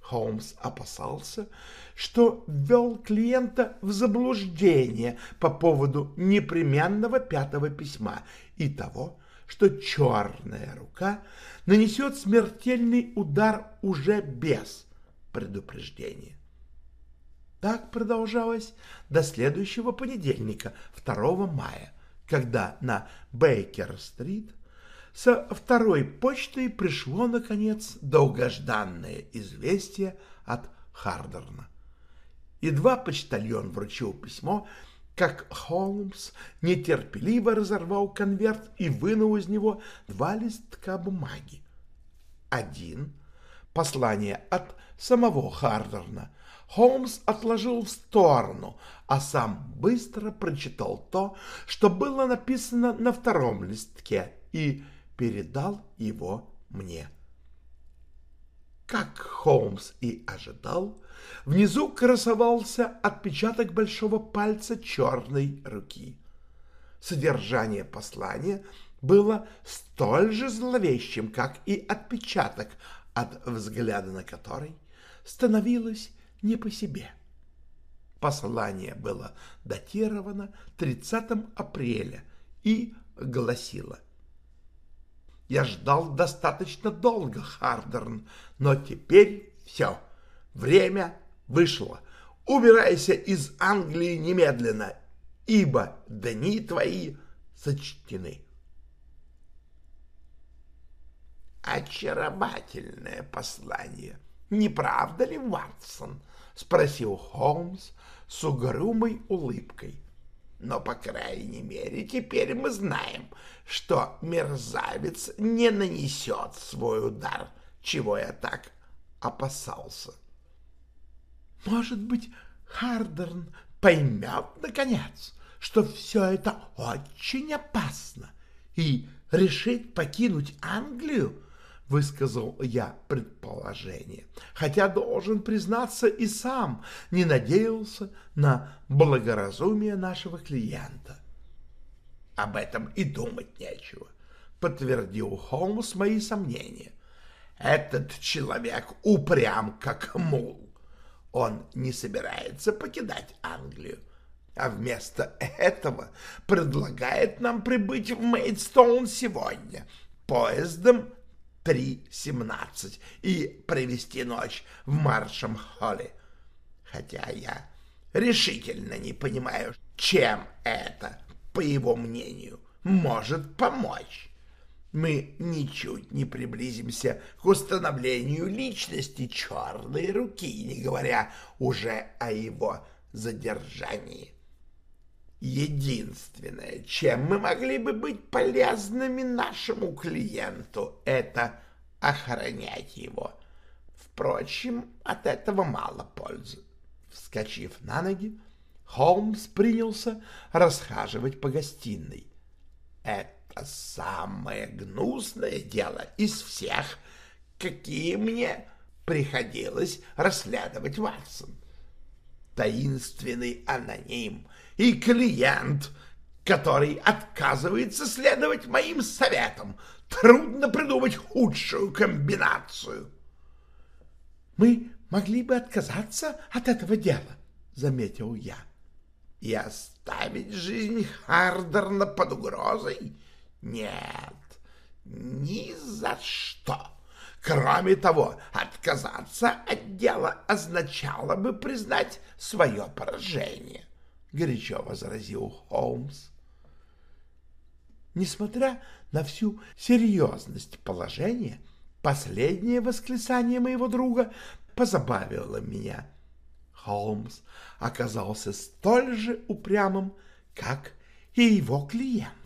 Холмс опасался, что ввел клиента в заблуждение по поводу непременного пятого письма и того, что черная рука нанесет смертельный удар уже без предупреждения. Так продолжалось до следующего понедельника, 2 мая, когда на Бейкер-стрит со второй почтой пришло, наконец, долгожданное известие от Хардерна. Едва почтальон вручил письмо, как Холмс нетерпеливо разорвал конверт и вынул из него два листка бумаги. Один — послание от самого Хардерна — Холмс отложил в сторону, а сам быстро прочитал то, что было написано на втором листке, и передал его мне. Как Холмс и ожидал, внизу красовался отпечаток большого пальца черной руки. Содержание послания было столь же зловещим, как и отпечаток, от взгляда на который становилось не по себе. Послание было датировано 30 апреля и гласило «Я ждал достаточно долго, Хардерн, но теперь все, время вышло. Убирайся из Англии немедленно, ибо дни твои сочтены». «Очаровательное послание, не правда ли, Ватсон?» — спросил Холмс с угрюмой улыбкой. «Но, по крайней мере, теперь мы знаем, что мерзавец не нанесет свой удар, чего я так опасался». «Может быть, Хардерн поймет, наконец, что все это очень опасно и решит покинуть Англию?» Высказал я предположение, хотя должен признаться и сам не надеялся на благоразумие нашего клиента. Об этом и думать нечего, подтвердил Холмс мои сомнения. Этот человек упрям, как мул. Он не собирается покидать Англию, а вместо этого предлагает нам прибыть в Мейдстоун сегодня поездом 3.17 и провести ночь в Маршем-Холле. Хотя я решительно не понимаю, чем это, по его мнению, может помочь. Мы ничуть не приблизимся к установлению личности черной руки, не говоря уже о его задержании. Единственное, чем мы могли бы быть полезными нашему клиенту, это охранять его. Впрочем, от этого мало пользы. Вскочив на ноги, Холмс принялся расхаживать по гостиной. Это самое гнусное дело из всех, какие мне приходилось расследовать Ватсон. Таинственный аноним — и клиент, который отказывается следовать моим советам. Трудно придумать худшую комбинацию. Мы могли бы отказаться от этого дела, заметил я. И оставить жизнь Хардерна под угрозой? Нет, ни за что. Кроме того, отказаться от дела означало бы признать свое поражение. — горячо возразил Холмс. Несмотря на всю серьезность положения, последнее восклицание моего друга позабавило меня. Холмс оказался столь же упрямым, как и его клиент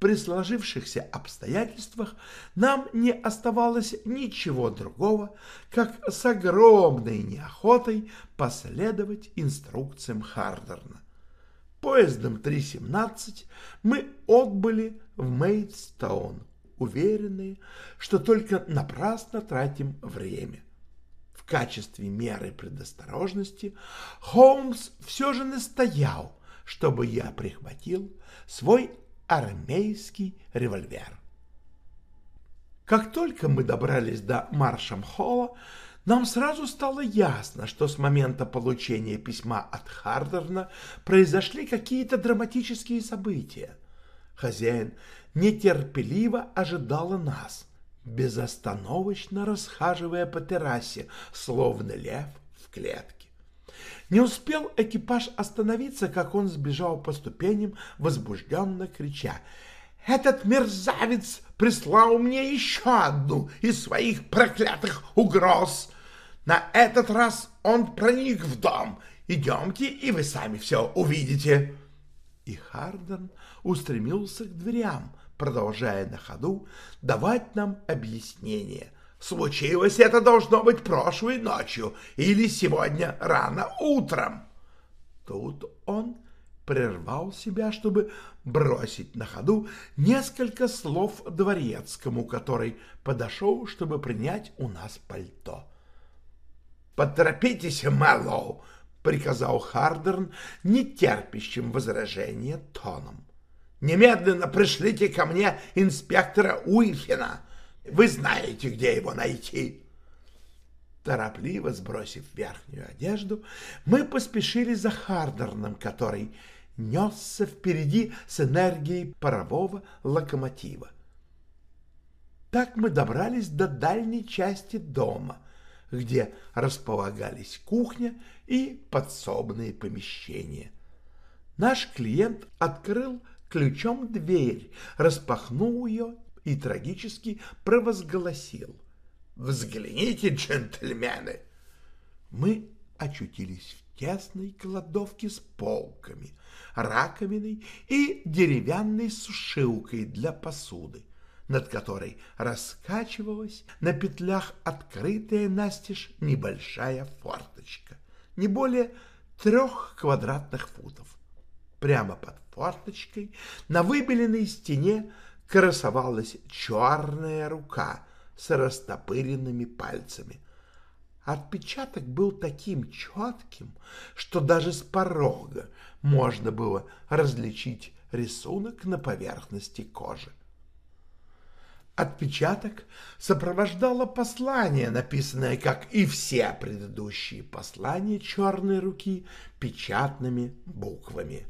при сложившихся обстоятельствах нам не оставалось ничего другого, как с огромной неохотой последовать инструкциям Хардерна. Поездом 3.17 мы отбыли в Мейдстоун, уверенные, что только напрасно тратим время. В качестве меры предосторожности Холмс все же настоял, чтобы я прихватил свой армейский револьвер. Как только мы добрались до Маршем-Холла, нам сразу стало ясно, что с момента получения письма от Хардерна произошли какие-то драматические события. Хозяин нетерпеливо ожидала нас, безостановочно расхаживая по террасе, словно лев в клетке. Не успел экипаж остановиться, как он сбежал по ступеням, возбужденно крича. «Этот мерзавец прислал мне еще одну из своих проклятых угроз! На этот раз он проник в дом. Идемте, и вы сами все увидите!» И Харден устремился к дверям, продолжая на ходу давать нам объяснение — Случилось это должно быть прошлой ночью или сегодня рано утром. Тут он прервал себя, чтобы бросить на ходу несколько слов дворецкому, который подошел, чтобы принять у нас пальто. «Поторопитесь, Мэллоу!» — приказал Хардерн, нетерпящим возражения тоном. «Немедленно пришлите ко мне инспектора Уильхена. Вы знаете, где его найти». Торопливо сбросив верхнюю одежду, мы поспешили за Хардерном, который несся впереди с энергией парового локомотива. Так мы добрались до дальней части дома, где располагались кухня и подсобные помещения. Наш клиент открыл ключом дверь, распахнул ее и трагически провозгласил. «Взгляните, джентльмены!» Мы очутились в тесной кладовке с полками, раковиной и деревянной сушилкой для посуды, над которой раскачивалась на петлях открытая настежь небольшая форточка, не более трех квадратных футов. Прямо под форточкой на выбеленной стене красовалась черная рука с растопыренными пальцами. Отпечаток был таким четким, что даже с порога можно было различить рисунок на поверхности кожи. Отпечаток сопровождало послание, написанное, как и все предыдущие послания черной руки, печатными буквами.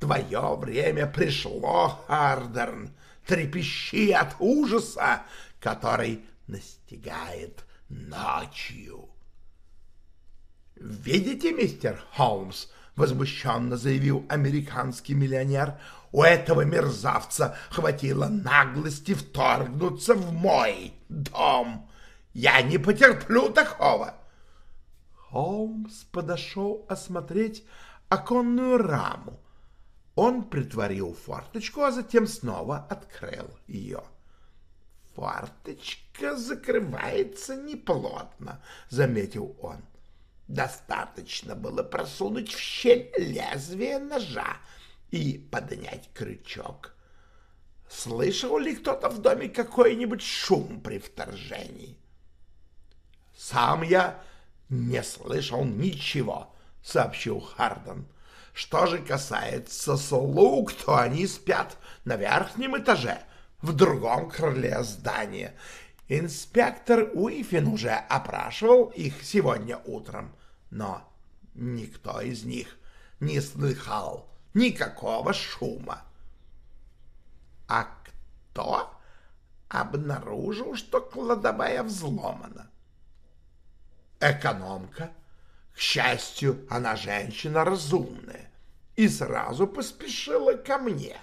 «Твое время пришло, Хардерн! Трепещи от ужаса, который настигает ночью!» «Видите, мистер Холмс?» — возмущенно заявил американский миллионер. «У этого мерзавца хватило наглости вторгнуться в мой дом. Я не потерплю такого!» Холмс подошел осмотреть оконную раму. Он притворил форточку, а затем снова открыл ее. «Форточка закрывается неплотно», — заметил он. Достаточно было просунуть в щель лезвие ножа и поднять крючок. Слышал ли кто-то в доме какой-нибудь шум при вторжении? Сам я не слышал ничего, сообщил Харден. Что же касается слуг, то они спят на верхнем этаже, в другом крыле здания, Инспектор Уифин уже опрашивал их сегодня утром, но никто из них не слыхал никакого шума. А кто обнаружил, что кладовая взломана? Экономка. К счастью, она женщина разумная и сразу поспешила ко мне.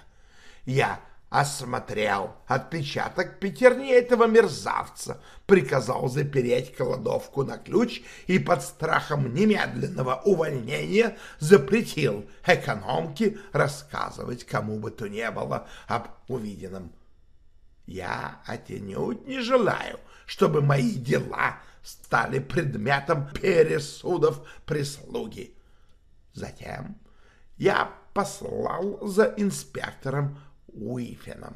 Я осмотрел отпечаток пятерни этого мерзавца, приказал запереть кладовку на ключ и под страхом немедленного увольнения запретил экономке рассказывать кому бы то ни было об увиденном. Я отнюдь не желаю, чтобы мои дела стали предметом пересудов прислуги. Затем я послал за инспектором Уифеном.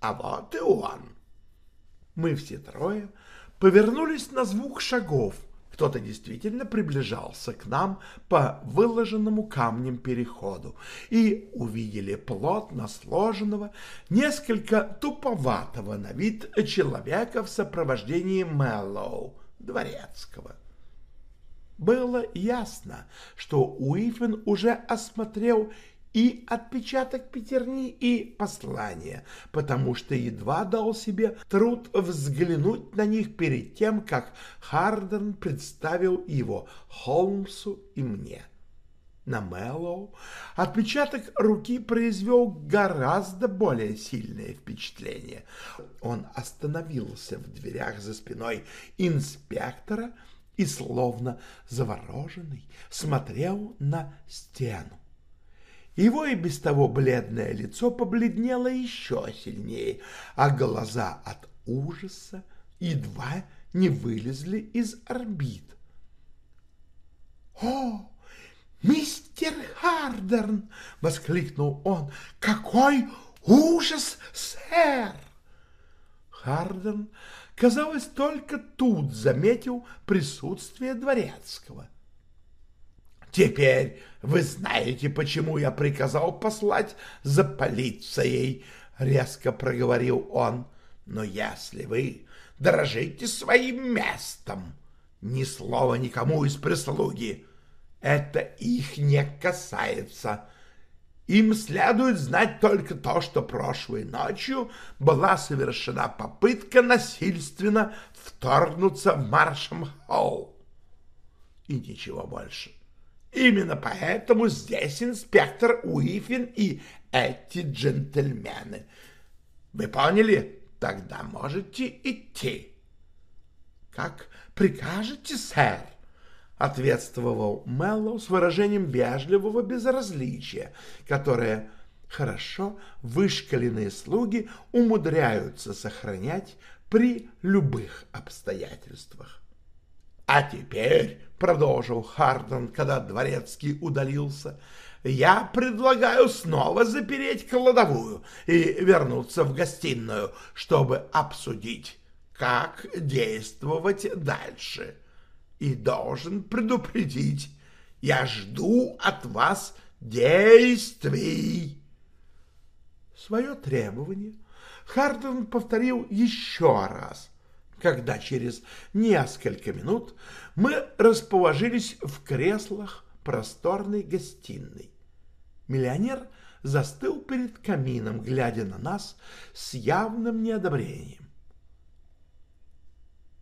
А вот и он. Мы все трое повернулись на звук шагов. Кто-то действительно приближался к нам по выложенному камнем переходу и увидели плотно сложенного, несколько туповатого на вид человека в сопровождении Мэллоу, дворецкого. Было ясно, что Уифен уже осмотрел и отпечаток пятерни, и послание, потому что едва дал себе труд взглянуть на них перед тем, как Харден представил его Холмсу и мне. На Мэллоу отпечаток руки произвел гораздо более сильное впечатление. Он остановился в дверях за спиной инспектора и, словно завороженный, смотрел на стену. Его и без того бледное лицо побледнело еще сильнее, а глаза от ужаса едва не вылезли из орбит. «О, «Мистер Хардерн!» — воскликнул он. «Какой ужас, сэр!» Хардерн, казалось, только тут заметил присутствие дворецкого. «Теперь вы знаете, почему я приказал послать за полицией», — резко проговорил он. «Но если вы дорожите своим местом, ни слова никому из прислуги, это их не касается. Им следует знать только то, что прошлой ночью была совершена попытка насильственно вторгнуться в Маршем-Холл. И ничего больше. Именно поэтому здесь инспектор Уифин и эти джентльмены. Вы поняли? Тогда можете идти. Как прикажете, сэр? Ответствовал Меллоу с выражением вежливого безразличия, которое хорошо вышкаленные слуги умудряются сохранять при любых обстоятельствах. «А теперь», — продолжил Харден, когда дворецкий удалился, — «я предлагаю снова запереть кладовую и вернуться в гостиную, чтобы обсудить, как действовать дальше» и должен предупредить. Я жду от вас действий. Свое требование Харден повторил еще раз, когда через несколько минут мы расположились в креслах просторной гостиной. Миллионер застыл перед камином, глядя на нас с явным неодобрением.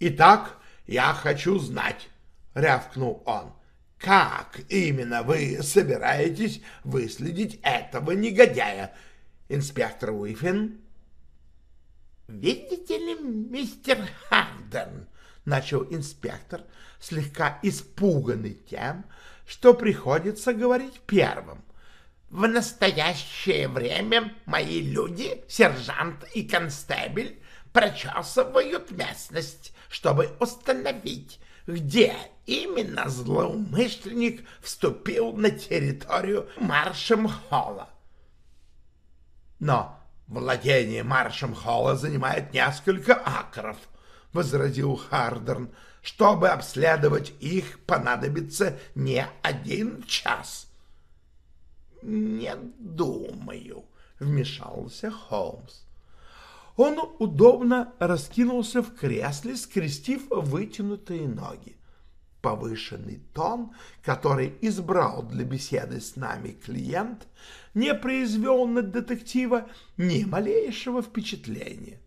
«Итак, я хочу знать, — рявкнул он, — как именно вы собираетесь выследить этого негодяя, инспектор Уифин? — Видите ли, мистер Харден, — начал инспектор, слегка испуганный тем, что приходится говорить первым. В настоящее время мои люди, сержант и констебель, прочесывают местность, чтобы установить, где именно злоумышленник вступил на территорию Маршем Холла. Но владение Маршем Холла занимает несколько акров, — возразил Хардерн. Чтобы обследовать их, понадобится не один час. — Не думаю, — вмешался Холмс. Он удобно раскинулся в кресле, скрестив вытянутые ноги. Повышенный тон, который избрал для беседы с нами клиент, не произвел на детектива ни малейшего впечатления.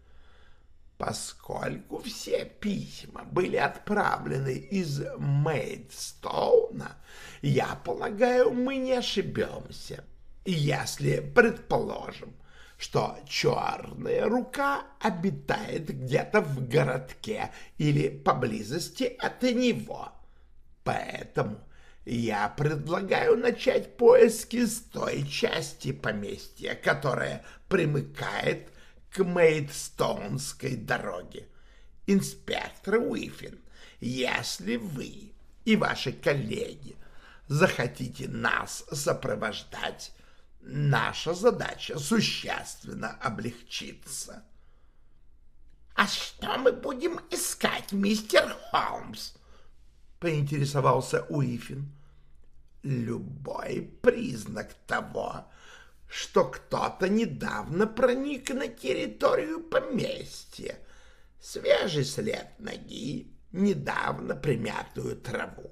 Поскольку все письма были отправлены из Мейдстоуна, я полагаю, мы не ошибемся, если предположим, что черная рука обитает где-то в городке или поблизости от него. Поэтому я предлагаю начать поиски с той части поместья, которая примыкает к Мейдстоунской дороге. Инспектор Уифин, если вы и ваши коллеги захотите нас сопровождать, наша задача существенно облегчится. — А что мы будем искать, мистер Холмс? — поинтересовался Уифин. — Любой признак того, что кто-то недавно проник на территорию поместья. Свежий след ноги, недавно примятую траву.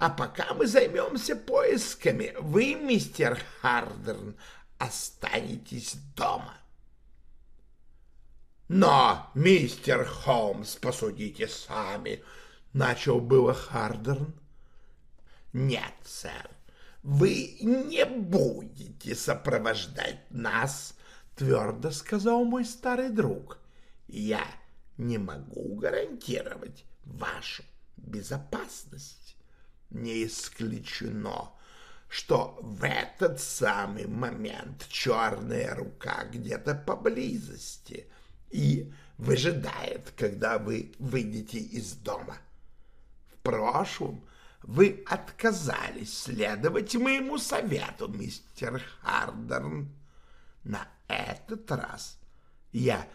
А пока мы займемся поисками, вы, мистер Хардерн, останетесь дома. Но, мистер Холмс, посудите сами, — начал было Хардерн. Нет, сэр, вы не будете сопровождать нас, — твердо сказал мой старый друг. Я не могу гарантировать вашу безопасность не исключено, что в этот самый момент черная рука где-то поблизости и выжидает, когда вы выйдете из дома. В прошлом вы отказались следовать моему совету, мистер Хардерн. На этот раз я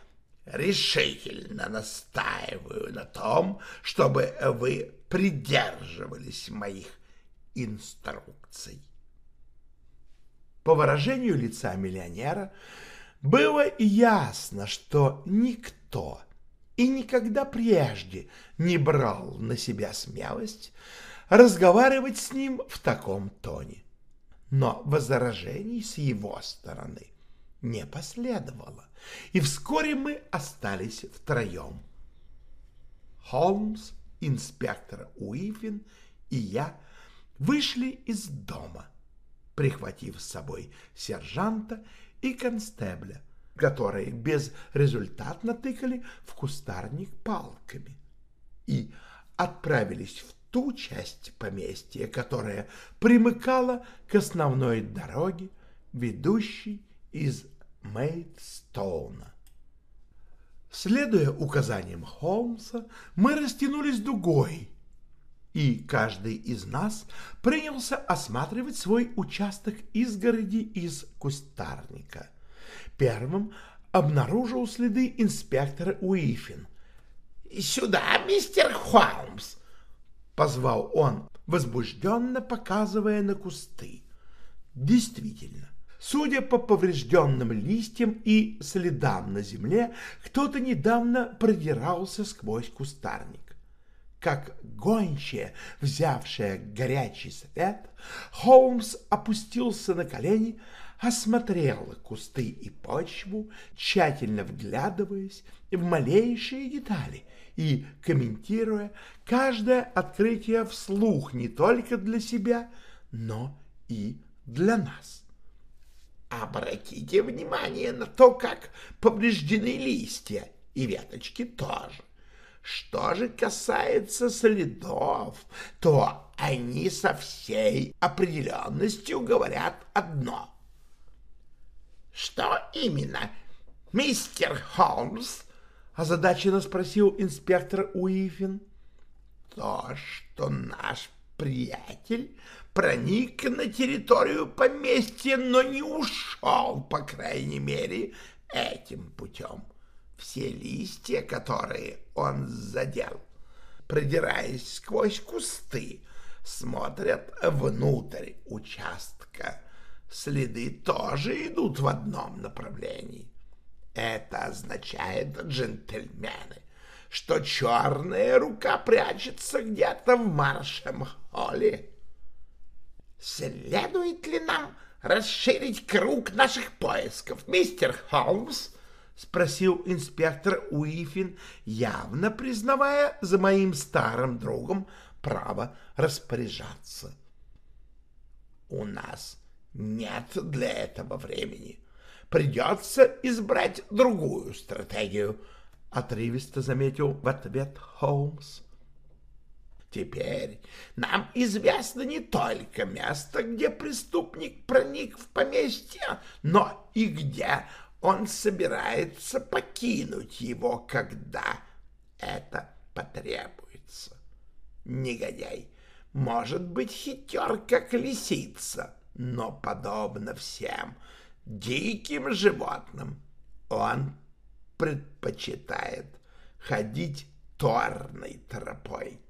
решительно настаиваю на том, чтобы вы придерживались моих инструкций. По выражению лица миллионера было ясно, что никто и никогда прежде не брал на себя смелость разговаривать с ним в таком тоне. Но возражений с его стороны не последовало, и вскоре мы остались втроем. Холмс, инспектор Уифин и я вышли из дома, прихватив с собой сержанта и констебля, которые безрезультатно тыкали в кустарник палками, и отправились в ту часть поместья, которая примыкала к основной дороге, ведущей из Мейдстоуна. Следуя указаниям Холмса, мы растянулись дугой, и каждый из нас принялся осматривать свой участок изгороди из кустарника. Первым обнаружил следы инспектора Уифин. «Сюда, мистер Холмс!» — позвал он, возбужденно показывая на кусты. Действительно, судя по поврежденным листьям и следам на земле, кто-то недавно продирался сквозь кустарник как гончая, взявшая горячий свет, Холмс опустился на колени, осмотрел кусты и почву, тщательно вглядываясь в малейшие детали и комментируя каждое открытие вслух не только для себя, но и для нас. Обратите внимание на то, как повреждены листья и веточки тоже. Что же касается следов, то они со всей определенностью говорят одно. «Что именно, мистер Холмс?» — озадаченно спросил инспектор Уифин. «То, что наш приятель проник на территорию поместья, но не ушел, по крайней мере, этим путем все листья, которые он задел, продираясь сквозь кусты, смотрят внутрь участка. Следы тоже идут в одном направлении. Это означает, джентльмены, что черная рука прячется где-то в маршем холле. Следует ли нам расширить круг наших поисков, мистер Холмс? — спросил инспектор Уифин, явно признавая за моим старым другом право распоряжаться. «У нас нет для этого времени. Придется избрать другую стратегию», — отрывисто заметил в ответ Холмс. Теперь нам известно не только место, где преступник проник в поместье, но и где он собирается покинуть его, когда это потребуется. Негодяй может быть хитер, как лисица, но, подобно всем диким животным, он предпочитает ходить торной тропой.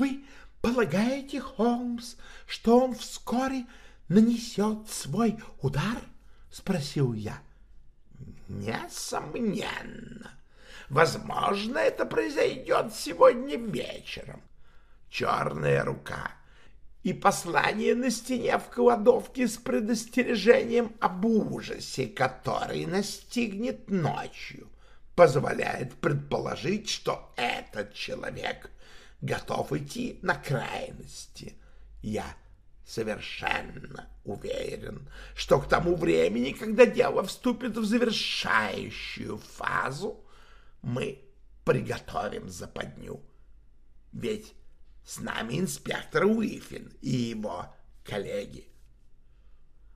«Вы полагаете, Холмс, что он вскоре нанесет свой удар?» — спросил я. «Несомненно. Возможно, это произойдет сегодня вечером. Черная рука и послание на стене в кладовке с предостережением об ужасе, который настигнет ночью, позволяет предположить, что этот человек готов идти на крайности. Я совершенно уверен, что к тому времени, когда дело вступит в завершающую фазу, мы приготовим западню. Ведь с нами инспектор Уифин и его коллеги.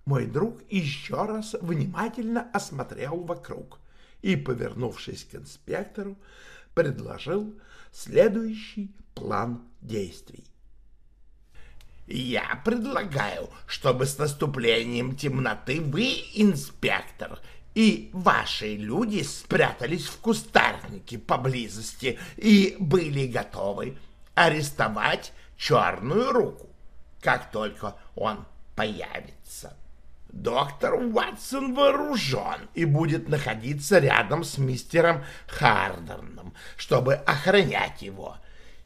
Мой друг еще раз внимательно осмотрел вокруг и, повернувшись к инспектору, предложил следующий план действий. Я предлагаю, чтобы с наступлением темноты вы, инспектор, и ваши люди спрятались в кустарнике поблизости и были готовы арестовать черную руку, как только он появится. Доктор Уатсон вооружен и будет находиться рядом с мистером Хардерном, чтобы охранять его.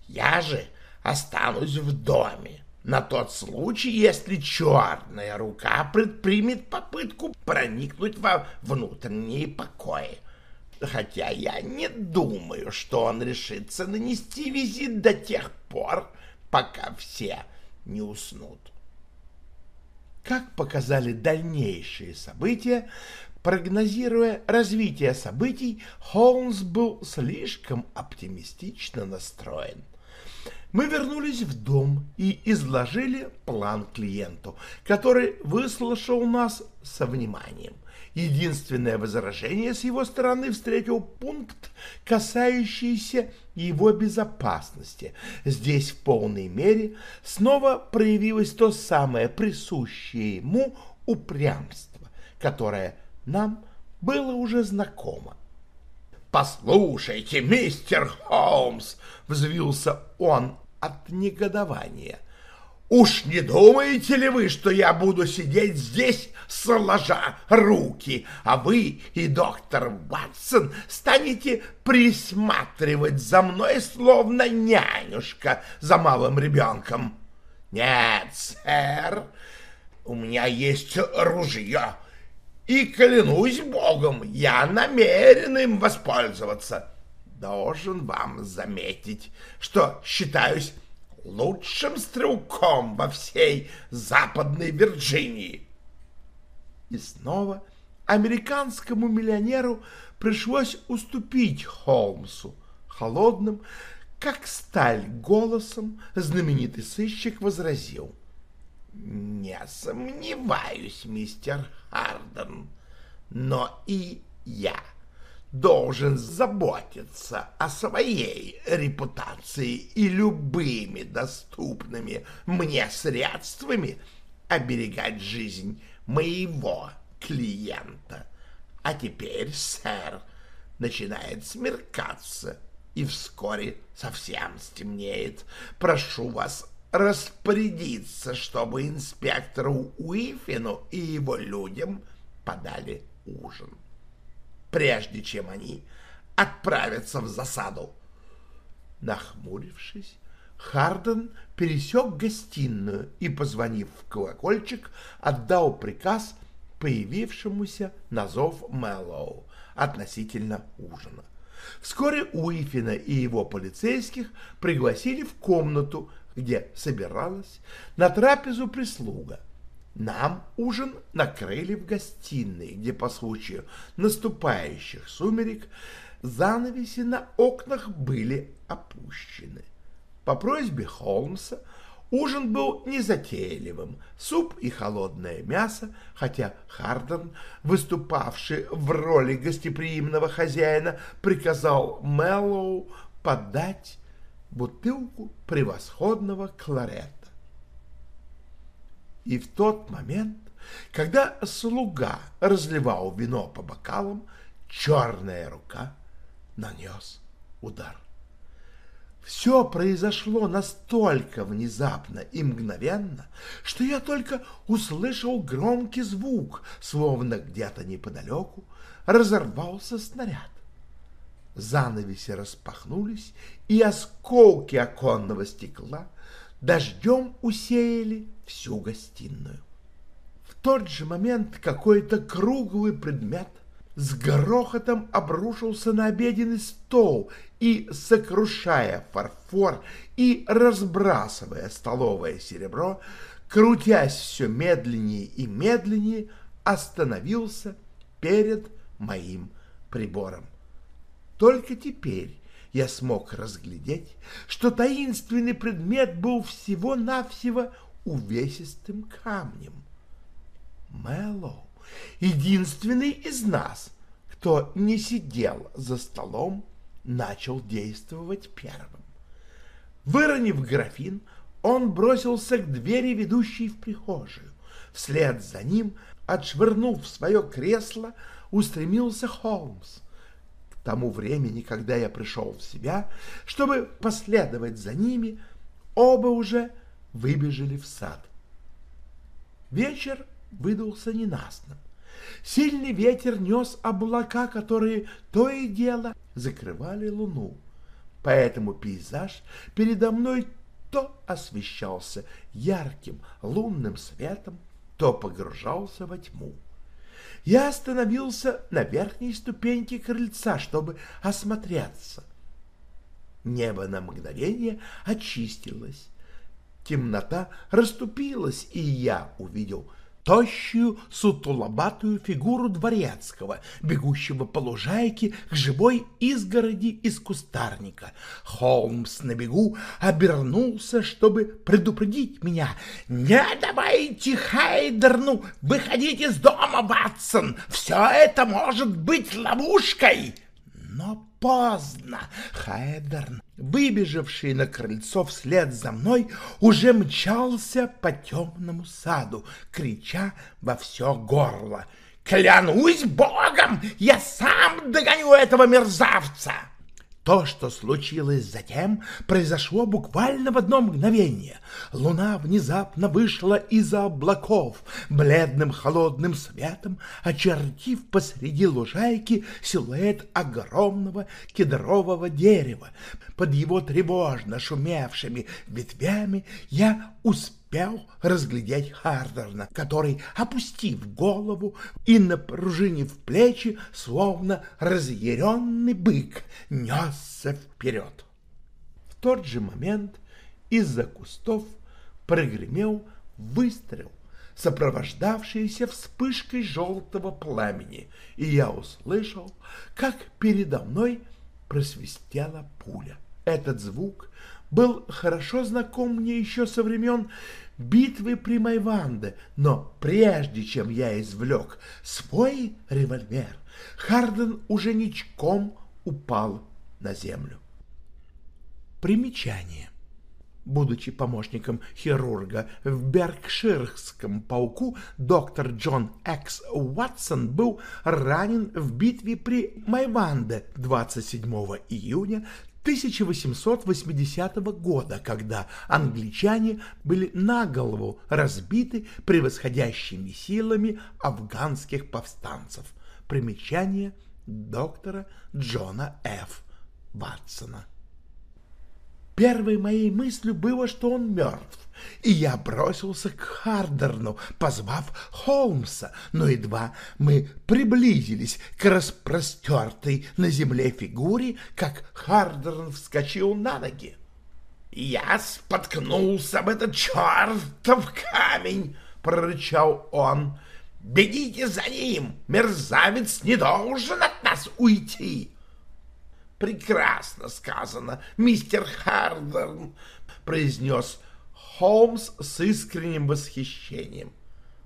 Я же останусь в доме на тот случай, если черная рука предпримет попытку проникнуть во внутренние покои. Хотя я не думаю, что он решится нанести визит до тех пор, пока все не уснут. Как показали дальнейшие события, прогнозируя развитие событий, Холмс был слишком оптимистично настроен — мы вернулись в дом и изложили план клиенту, который выслушал нас со вниманием. Единственное возражение с его стороны встретил пункт, касающийся его безопасности. Здесь в полной мере снова проявилось то самое присущее ему упрямство, которое нам было уже знакомо. «Послушайте, мистер Холмс!» — взвился он от негодования. «Уж не думаете ли вы, что я буду сидеть здесь, сложа руки, а вы и доктор Ватсон станете присматривать за мной, словно нянюшка за малым ребенком? Нет, сэр, у меня есть ружье, и, клянусь богом, я намерен им воспользоваться. Должен вам заметить, что считаюсь лучшим стрелком во всей Западной Вирджинии. И снова американскому миллионеру пришлось уступить Холмсу холодным, как сталь, голосом знаменитый сыщик возразил. «Не сомневаюсь, мистер Харден, но и я должен заботиться о своей репутации и любыми доступными мне средствами оберегать жизнь моего клиента. А теперь, сэр, начинает смеркаться, и вскоре совсем стемнеет. Прошу вас распорядиться, чтобы инспектору Уифину и его людям подали ужин, прежде чем они отправятся в засаду. Нахмурившись, Харден пересек гостиную и, позвонив в колокольчик, отдал приказ появившемуся на зов Мэллоу относительно ужина. Вскоре Уифина и его полицейских пригласили в комнату, где собиралась на трапезу прислуга. Нам ужин накрыли в гостиной, где по случаю наступающих сумерек занавеси на окнах были опущены. По просьбе Холмса ужин был незатейливым, суп и холодное мясо, хотя Харден, выступавший в роли гостеприимного хозяина, приказал Мэллоу подать бутылку превосходного кларета. И в тот момент, когда слуга разливал вино по бокалам, черная рука нанес удар. Все произошло настолько внезапно и мгновенно, что я только услышал громкий звук, словно где-то неподалеку разорвался снаряд занавеси распахнулись, и осколки оконного стекла дождем усеяли всю гостиную. В тот же момент какой-то круглый предмет с грохотом обрушился на обеденный стол и, сокрушая фарфор и разбрасывая столовое серебро, крутясь все медленнее и медленнее, остановился перед моим прибором. Только теперь я смог разглядеть, что таинственный предмет был всего-навсего увесистым камнем. Мэллоу — единственный из нас, кто не сидел за столом, начал действовать первым. Выронив графин, он бросился к двери, ведущей в прихожую. Вслед за ним, отшвырнув свое кресло, устремился Холмс. К тому времени, когда я пришел в себя, чтобы последовать за ними, оба уже выбежали в сад. Вечер выдался ненастным. Сильный ветер нес облака, которые то и дело закрывали луну. Поэтому пейзаж передо мной то освещался ярким лунным светом, то погружался во тьму. Я остановился на верхней ступеньке крыльца, чтобы осмотреться. Небо на мгновение очистилось. Темнота расступилась, и я увидел тощую, сутулобатую фигуру дворецкого, бегущего по лужайке к живой изгороди из кустарника. Холмс на бегу обернулся, чтобы предупредить меня. «Не давайте Хайдерну выходить из дома, Ватсон! Все это может быть ловушкой!» Но поздно. Хайдерн, выбежавший на крыльцо вслед за мной, уже мчался по темному саду, крича во все горло. «Клянусь Богом, я сам догоню этого мерзавца!» То, что случилось затем, произошло буквально в одно мгновение. Луна внезапно вышла из-за облаков, бледным холодным светом, очертив посреди лужайки силуэт огромного кедрового дерева. Под его тревожно шумевшими ветвями я успел успел разглядеть Хардерна, который, опустив голову и напружинив плечи, словно разъяренный бык, несся вперед. В тот же момент из-за кустов прогремел выстрел, сопровождавшийся вспышкой желтого пламени, и я услышал, как передо мной просвистела пуля. Этот звук был хорошо знаком мне еще со времен битвы при Майванде, но прежде чем я извлек свой револьвер, Харден уже ничком упал на землю. Примечание. Будучи помощником хирурга в Беркширском полку, доктор Джон Экс Уатсон был ранен в битве при Майванде 27 июня 1880 года, когда англичане были на голову разбиты превосходящими силами афганских повстанцев. Примечание доктора Джона Ф. Ватсона. Первой моей мыслью было, что он мертв, и я бросился к Хардерну, позвав Холмса, но едва мы приблизились к распростертой на земле фигуре, как Хардерн вскочил на ноги. «Я споткнулся об этот чертов камень!» — прорычал он. «Бегите за ним! Мерзавец не должен от нас уйти!» прекрасно сказано, мистер Хардерн, произнес Холмс с искренним восхищением.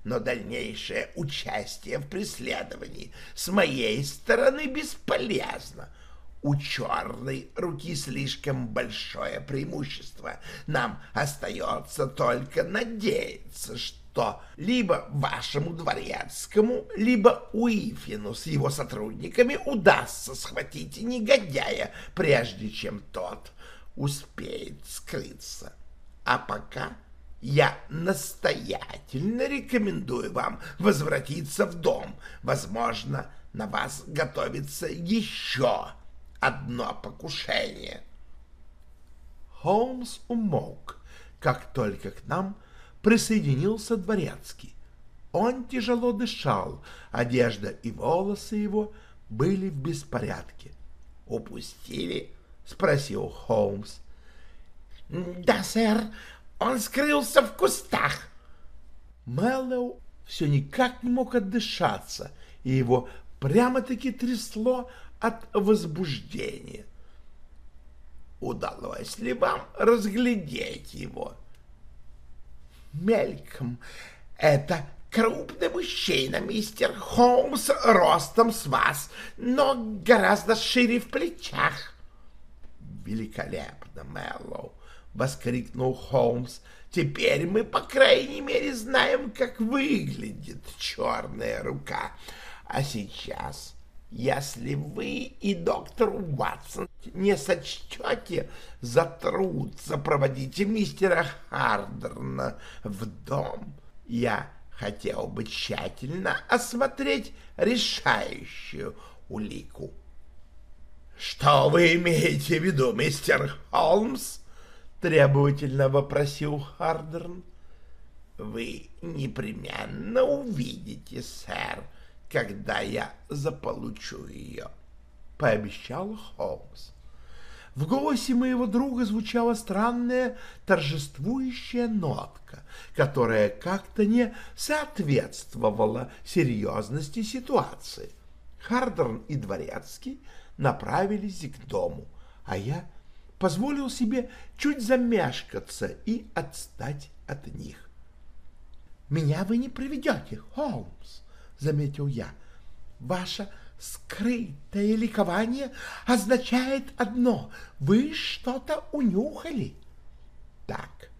Но дальнейшее участие в преследовании с моей стороны бесполезно. У черной руки слишком большое преимущество. Нам остается только надеяться, что то либо вашему дворецкому, либо Уифину с его сотрудниками удастся схватить негодяя, прежде чем тот успеет скрыться. А пока я настоятельно рекомендую вам возвратиться в дом. Возможно, на вас готовится еще одно покушение. Холмс умолк, как только к нам присоединился дворецкий. Он тяжело дышал, одежда и волосы его были в беспорядке. «Упустили?» — спросил Холмс. «Да, сэр, он скрылся в кустах». Мэллоу все никак не мог отдышаться, и его прямо-таки трясло от возбуждения. «Удалось ли вам разглядеть его?» мельком. Это крупный мужчина, мистер Холмс, ростом с вас, но гораздо шире в плечах. Великолепно, Мэллоу. — воскликнул Холмс. «Теперь мы, по крайней мере, знаем, как выглядит черная рука. А сейчас, если вы и доктор Уатсон не сочтете за труд сопроводить мистера Хардерна в дом, я хотел бы тщательно осмотреть решающую улику». «Что вы имеете в виду, мистер Холмс?» — требовательно вопросил Хардерн. «Вы непременно увидите, сэр, когда я заполучу ее», — пообещал Холмс. В голосе моего друга звучала странная торжествующая нотка, которая как-то не соответствовала серьезности ситуации. Хардерн и Дворецкий — направились к дому, а я позволил себе чуть замешкаться и отстать от них. «Меня вы не приведете, Холмс», — заметил я. «Ваше скрытое ликование означает одно — вы что-то унюхали». «Так,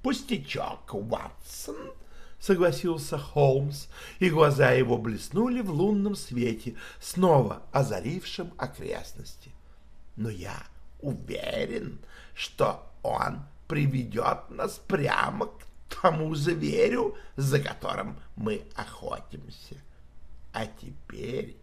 пустячок, Ватсон», согласился Холмс, и глаза его блеснули в лунном свете, снова озарившем окрестности. Но я уверен, что он приведет нас прямо к тому зверю, за которым мы охотимся. А теперь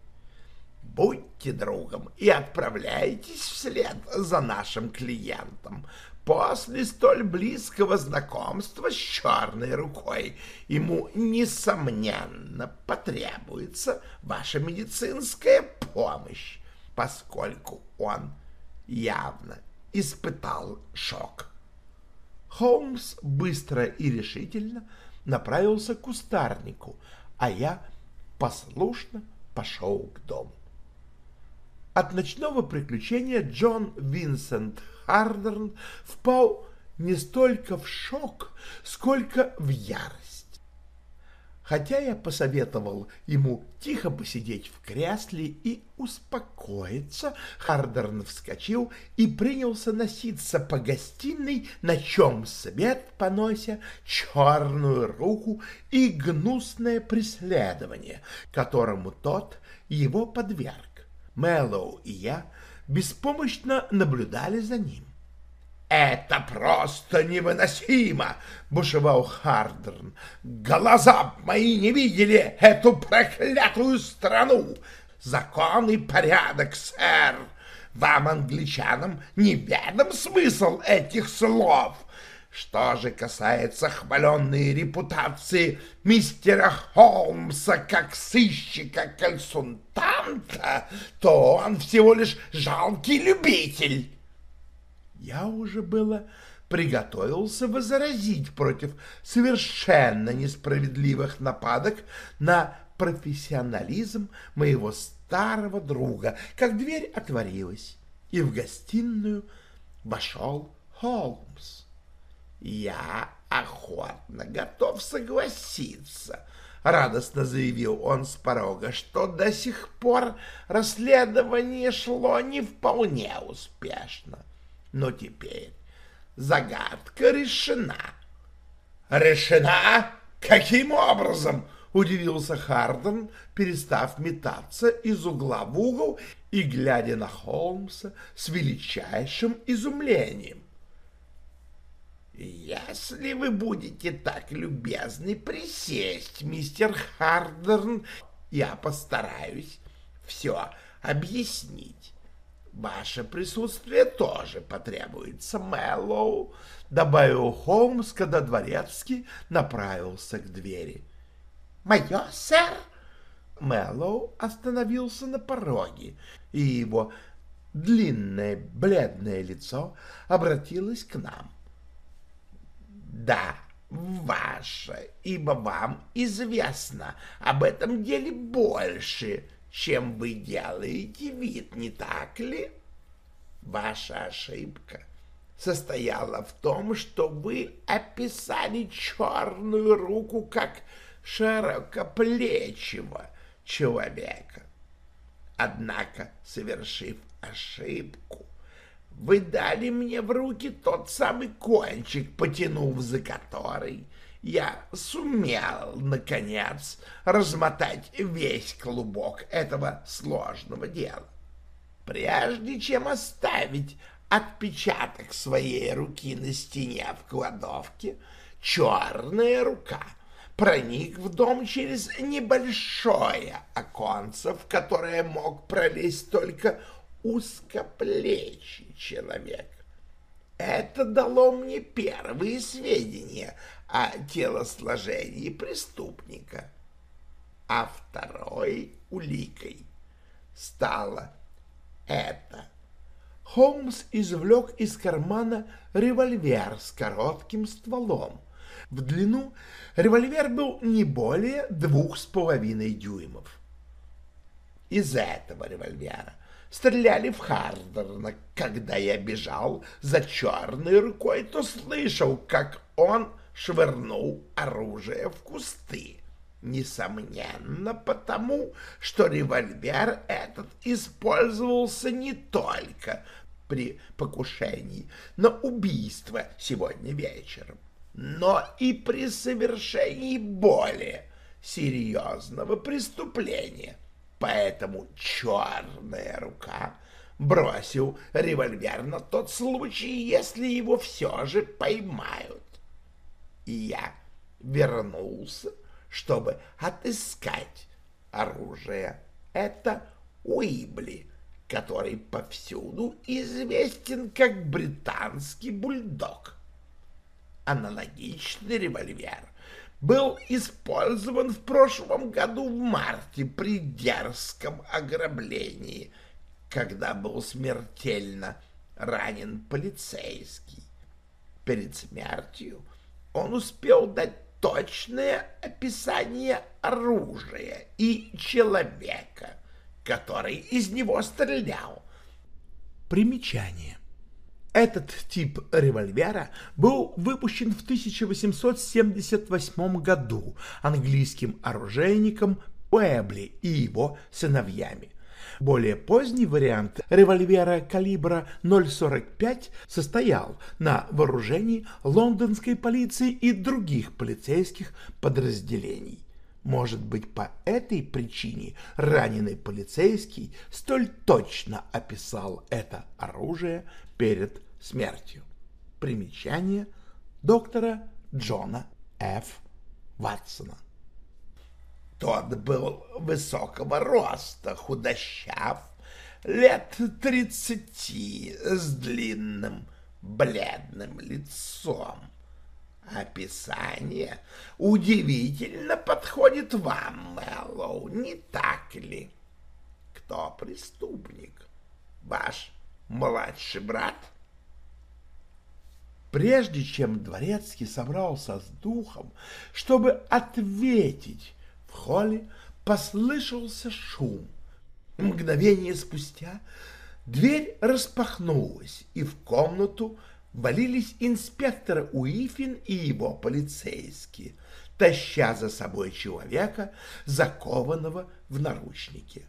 будьте другом и отправляйтесь вслед за нашим клиентом. После столь близкого знакомства с черной рукой ему, несомненно, потребуется ваша медицинская помощь, поскольку он явно испытал шок. Холмс быстро и решительно направился к кустарнику, а я послушно пошел к дому. От ночного приключения Джон Винсент Хардерн впал не столько в шок, сколько в ярость. Хотя я посоветовал ему тихо посидеть в кресле и успокоиться, Хардерн вскочил и принялся носиться по гостиной, на чем свет понося черную руку и гнусное преследование, которому тот его подверг. Мэллоу и я беспомощно наблюдали за ним. «Это просто невыносимо!» — бушевал Хардерн. «Глаза мои не видели эту проклятую страну! Закон и порядок, сэр! Вам, англичанам, неведом смысл этих слов!» Что же касается хваленной репутации мистера Холмса как сыщика-консультанта, то он всего лишь жалкий любитель. Я уже было приготовился возразить против совершенно несправедливых нападок на профессионализм моего старого друга, как дверь отворилась, и в гостиную вошел Холмс. «Я охотно готов согласиться», — радостно заявил он с порога, что до сих пор расследование шло не вполне успешно. Но теперь загадка решена. «Решена? Каким образом?» — удивился Харден, перестав метаться из угла в угол и глядя на Холмса с величайшим изумлением. «Если вы будете так любезны присесть, мистер Хардерн, я постараюсь все объяснить. Ваше присутствие тоже потребуется, Мэллоу», — добавил Холмс, когда Дворецкий направился к двери. «Мое, сэр?» Мэллоу остановился на пороге, и его длинное бледное лицо обратилось к нам. Да, ваше, ибо вам известно об этом деле больше, чем вы делаете вид, не так ли? Ваша ошибка состояла в том, что вы описали черную руку как широкоплечего человека. Однако, совершив ошибку, Вы дали мне в руки тот самый кончик, потянув за который я сумел, наконец, размотать весь клубок этого сложного дела. Прежде чем оставить отпечаток своей руки на стене в кладовке, черная рука проник в дом через небольшое оконце, в которое мог пролезть только узкоплечий человек. Это дало мне первые сведения о телосложении преступника, а второй уликой стало это. Холмс извлек из кармана револьвер с коротким стволом. В длину револьвер был не более двух с половиной дюймов. Из этого револьвера стреляли в Хардерна. Когда я бежал за черной рукой, то слышал, как он швырнул оружие в кусты. Несомненно, потому, что револьвер этот использовался не только при покушении на убийство сегодня вечером, но и при совершении более серьезного преступления. Поэтому черная рука бросил револьвер на тот случай, если его все же поймают. И я вернулся, чтобы отыскать оружие. Это Уибли, который повсюду известен как британский бульдог. Аналогичный револьвер был использован в прошлом году в марте при дерзком ограблении, когда был смертельно ранен полицейский. Перед смертью он успел дать точное описание оружия и человека, который из него стрелял. Примечание. Этот тип револьвера был выпущен в 1878 году английским оружейником Уэбли и его сыновьями. Более поздний вариант револьвера калибра 0,45 состоял на вооружении лондонской полиции и других полицейских подразделений. Может быть, по этой причине раненый полицейский столь точно описал это оружие перед смертью. Примечание доктора Джона Ф. Ватсона. Тот был высокого роста, худощав, лет тридцати, с длинным бледным лицом. Описание удивительно подходит вам, Мэллоу, не так ли? Кто преступник? Ваш младший брат? Прежде чем Дворецкий собрался с духом, чтобы ответить, в холле послышался шум. Мгновение спустя дверь распахнулась, и в комнату валились инспектор Уифин и его полицейские, таща за собой человека, закованного в наручники.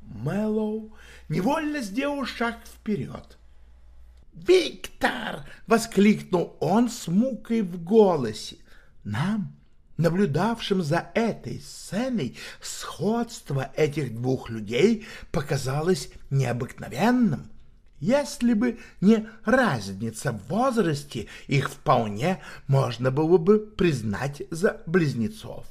Мэллоу невольно сделал шаг вперед. «Виктор!» — воскликнул он с мукой в голосе. «Нам наблюдавшим за этой сценой, сходство этих двух людей показалось необыкновенным. Если бы не разница в возрасте, их вполне можно было бы признать за близнецов.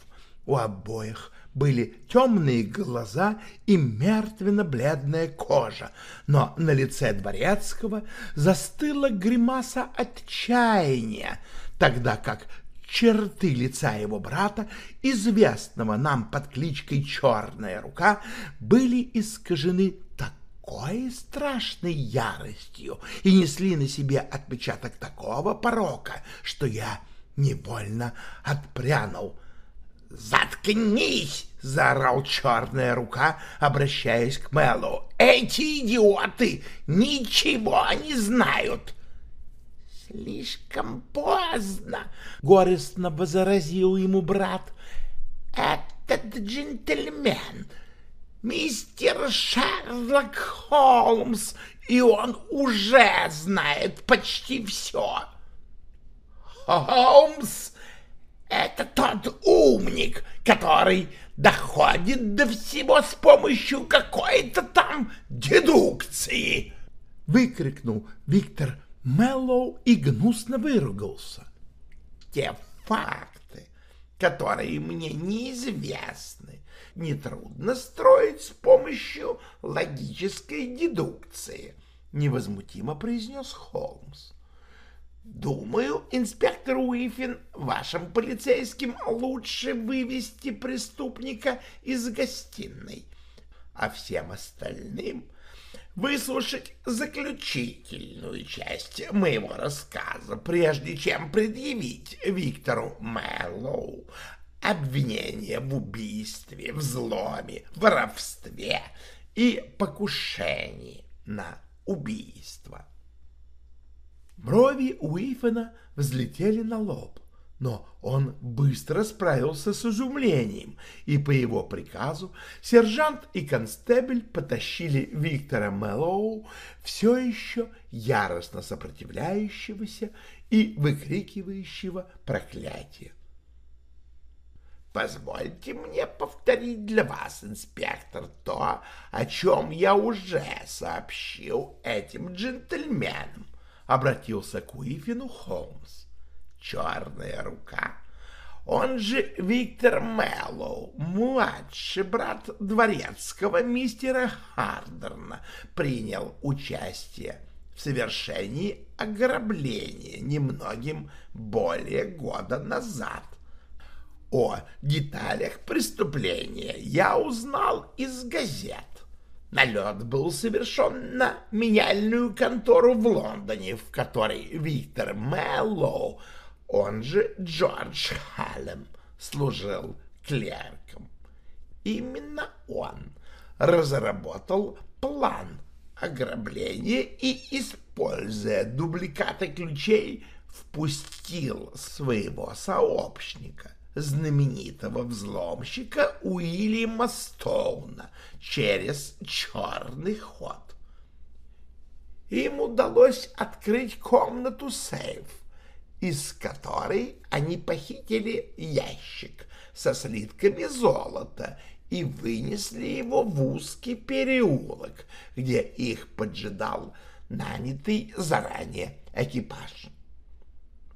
У обоих были темные глаза и мертвенно-бледная кожа, но на лице Дворецкого застыла гримаса отчаяния, тогда как черты лица его брата, известного нам под кличкой «Черная рука», были искажены такой страшной яростью и несли на себе отпечаток такого порока, что я невольно отпрянул. «Заткнись!» — заорал черная рука, обращаясь к Мэллоу. «Эти идиоты ничего не знают!» «Слишком поздно!» — горестно возразил ему брат. «Этот джентльмен мистер Шерлок Холмс, и он уже знает почти все. Холмс — это тот умник, который доходит до всего с помощью какой-то там дедукции!» — выкрикнул Виктор Меллоу и гнусно выругался. «Те факты, которые мне неизвестны, нетрудно строить с помощью логической дедукции», — невозмутимо произнес Холмс. Думаю, инспектор Уифин, вашим полицейским лучше вывести преступника из гостиной, а всем остальным выслушать заключительную часть моего рассказа, прежде чем предъявить Виктору Мэллоу обвинение в убийстве, взломе, воровстве и покушении на убийство. Брови Уифена взлетели на лоб, но он быстро справился с изумлением, и по его приказу сержант и констебль потащили Виктора Мэллоу, все еще яростно сопротивляющегося и выкрикивающего проклятие. Позвольте мне повторить для вас, инспектор, то, о чем я уже сообщил этим джентльменам, обратился к Уифину Холмс. Черная рука, он же Виктор Мэллоу, младший брат дворецкого мистера Хардерна, принял участие в совершении ограбления немногим более года назад. О деталях преступления я узнал из газет. Налет был совершен на меняльную контору в Лондоне, в которой Виктор Мэллоу, он же Джордж Халлем, служил клерком. Именно он разработал план ограбления и, используя дубликаты ключей, впустил своего сообщника знаменитого взломщика Уильяма Стоуна через черный ход. Им удалось открыть комнату-сейф, из которой они похитили ящик со слитками золота и вынесли его в узкий переулок, где их поджидал нанятый заранее экипаж.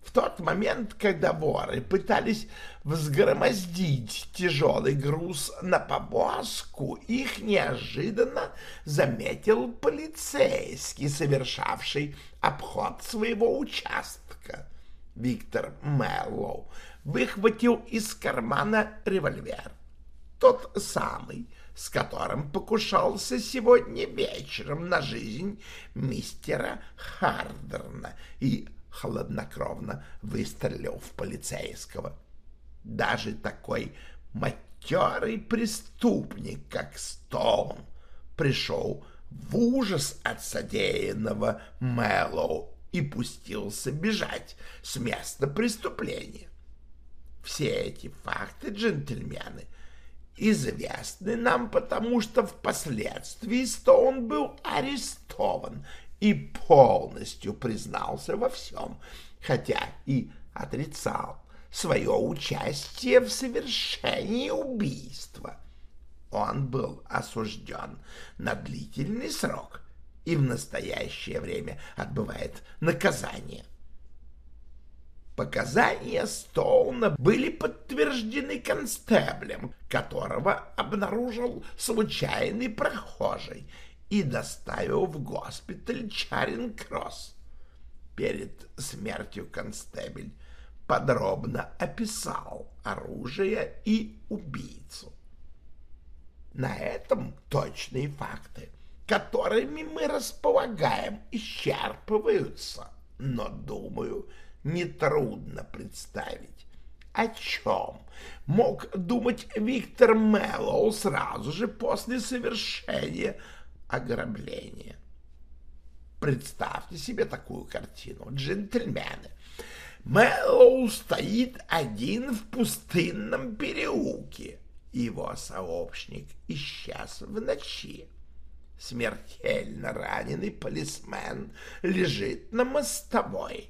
В тот момент, когда воры пытались взгромоздить тяжелый груз на повозку, их неожиданно заметил полицейский, совершавший обход своего участка. Виктор Мэллоу выхватил из кармана револьвер. Тот самый, с которым покушался сегодня вечером на жизнь мистера Хардерна и хладнокровно выстрелил в полицейского. Даже такой матерый преступник, как Стоун, пришел в ужас от содеянного Мэллоу и пустился бежать с места преступления. Все эти факты, джентльмены, известны нам, потому что впоследствии Стоун был арестован и полностью признался во всем, хотя и отрицал свое участие в совершении убийства. Он был осужден на длительный срок и в настоящее время отбывает наказание. Показания Стоуна были подтверждены констеблем, которого обнаружил случайный прохожий и доставил в госпиталь Чаринг-Кросс. Перед смертью констебель подробно описал оружие и убийцу. На этом точные факты, которыми мы располагаем, исчерпываются, но, думаю, нетрудно представить, о чем мог думать Виктор Мэллоу сразу же после совершения ограбление. Представьте себе такую картину, джентльмены. Мэллоу стоит один в пустынном переулке Его сообщник исчез в ночи. Смертельно раненый полисмен лежит на мостовой.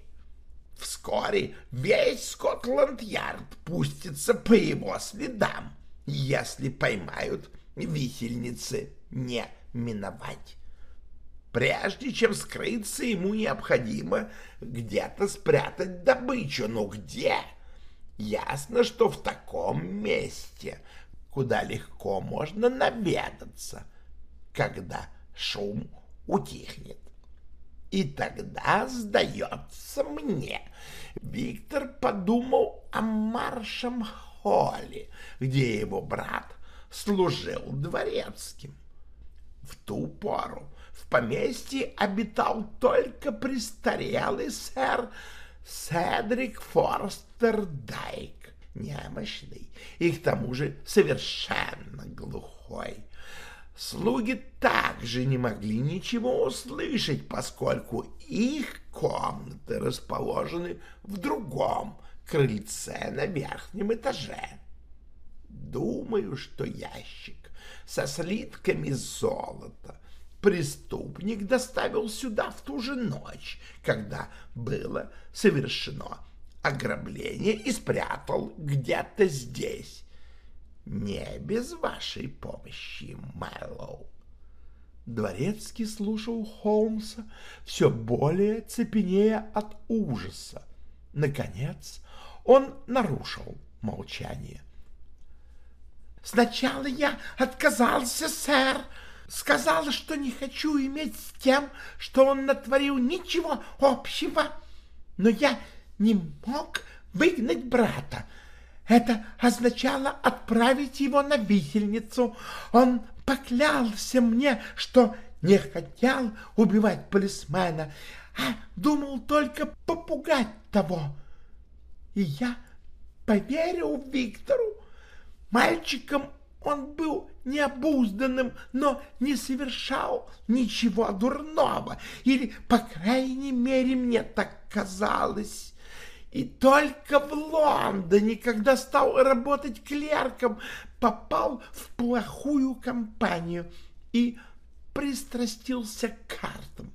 Вскоре весь Скотланд-Ярд пустится по его следам, если поймают висельницы не миновать. Прежде чем скрыться, ему необходимо где-то спрятать добычу. Но где? Ясно, что в таком месте, куда легко можно наведаться, когда шум утихнет. И тогда, сдается мне, Виктор подумал о Маршем Холле, где его брат служил дворецким. В ту пору в поместье обитал только престарелый сэр Седрик Форстер Дайк, немощный и к тому же совершенно глухой. Слуги также не могли ничего услышать, поскольку их комнаты расположены в другом крыльце на верхнем этаже. Думаю, что ящик со слитками золота преступник доставил сюда в ту же ночь, когда было совершено ограбление и спрятал где-то здесь. Не без вашей помощи, Мэллоу. Дворецкий слушал Холмса, все более цепенея от ужаса. Наконец он нарушил молчание. «Сначала я отказался, сэр», сказала, что не хочу иметь с тем, что он натворил ничего общего. Но я не мог выгнать брата. Это означало отправить его на висельницу. Он поклялся мне, что не хотел убивать полисмена, а думал только попугать того. И я поверил Виктору. Мальчиком он был необузданным, но не совершал ничего дурного, или, по крайней мере, мне так казалось. И только в Лондоне, когда стал работать клерком, попал в плохую компанию и пристрастился к картам.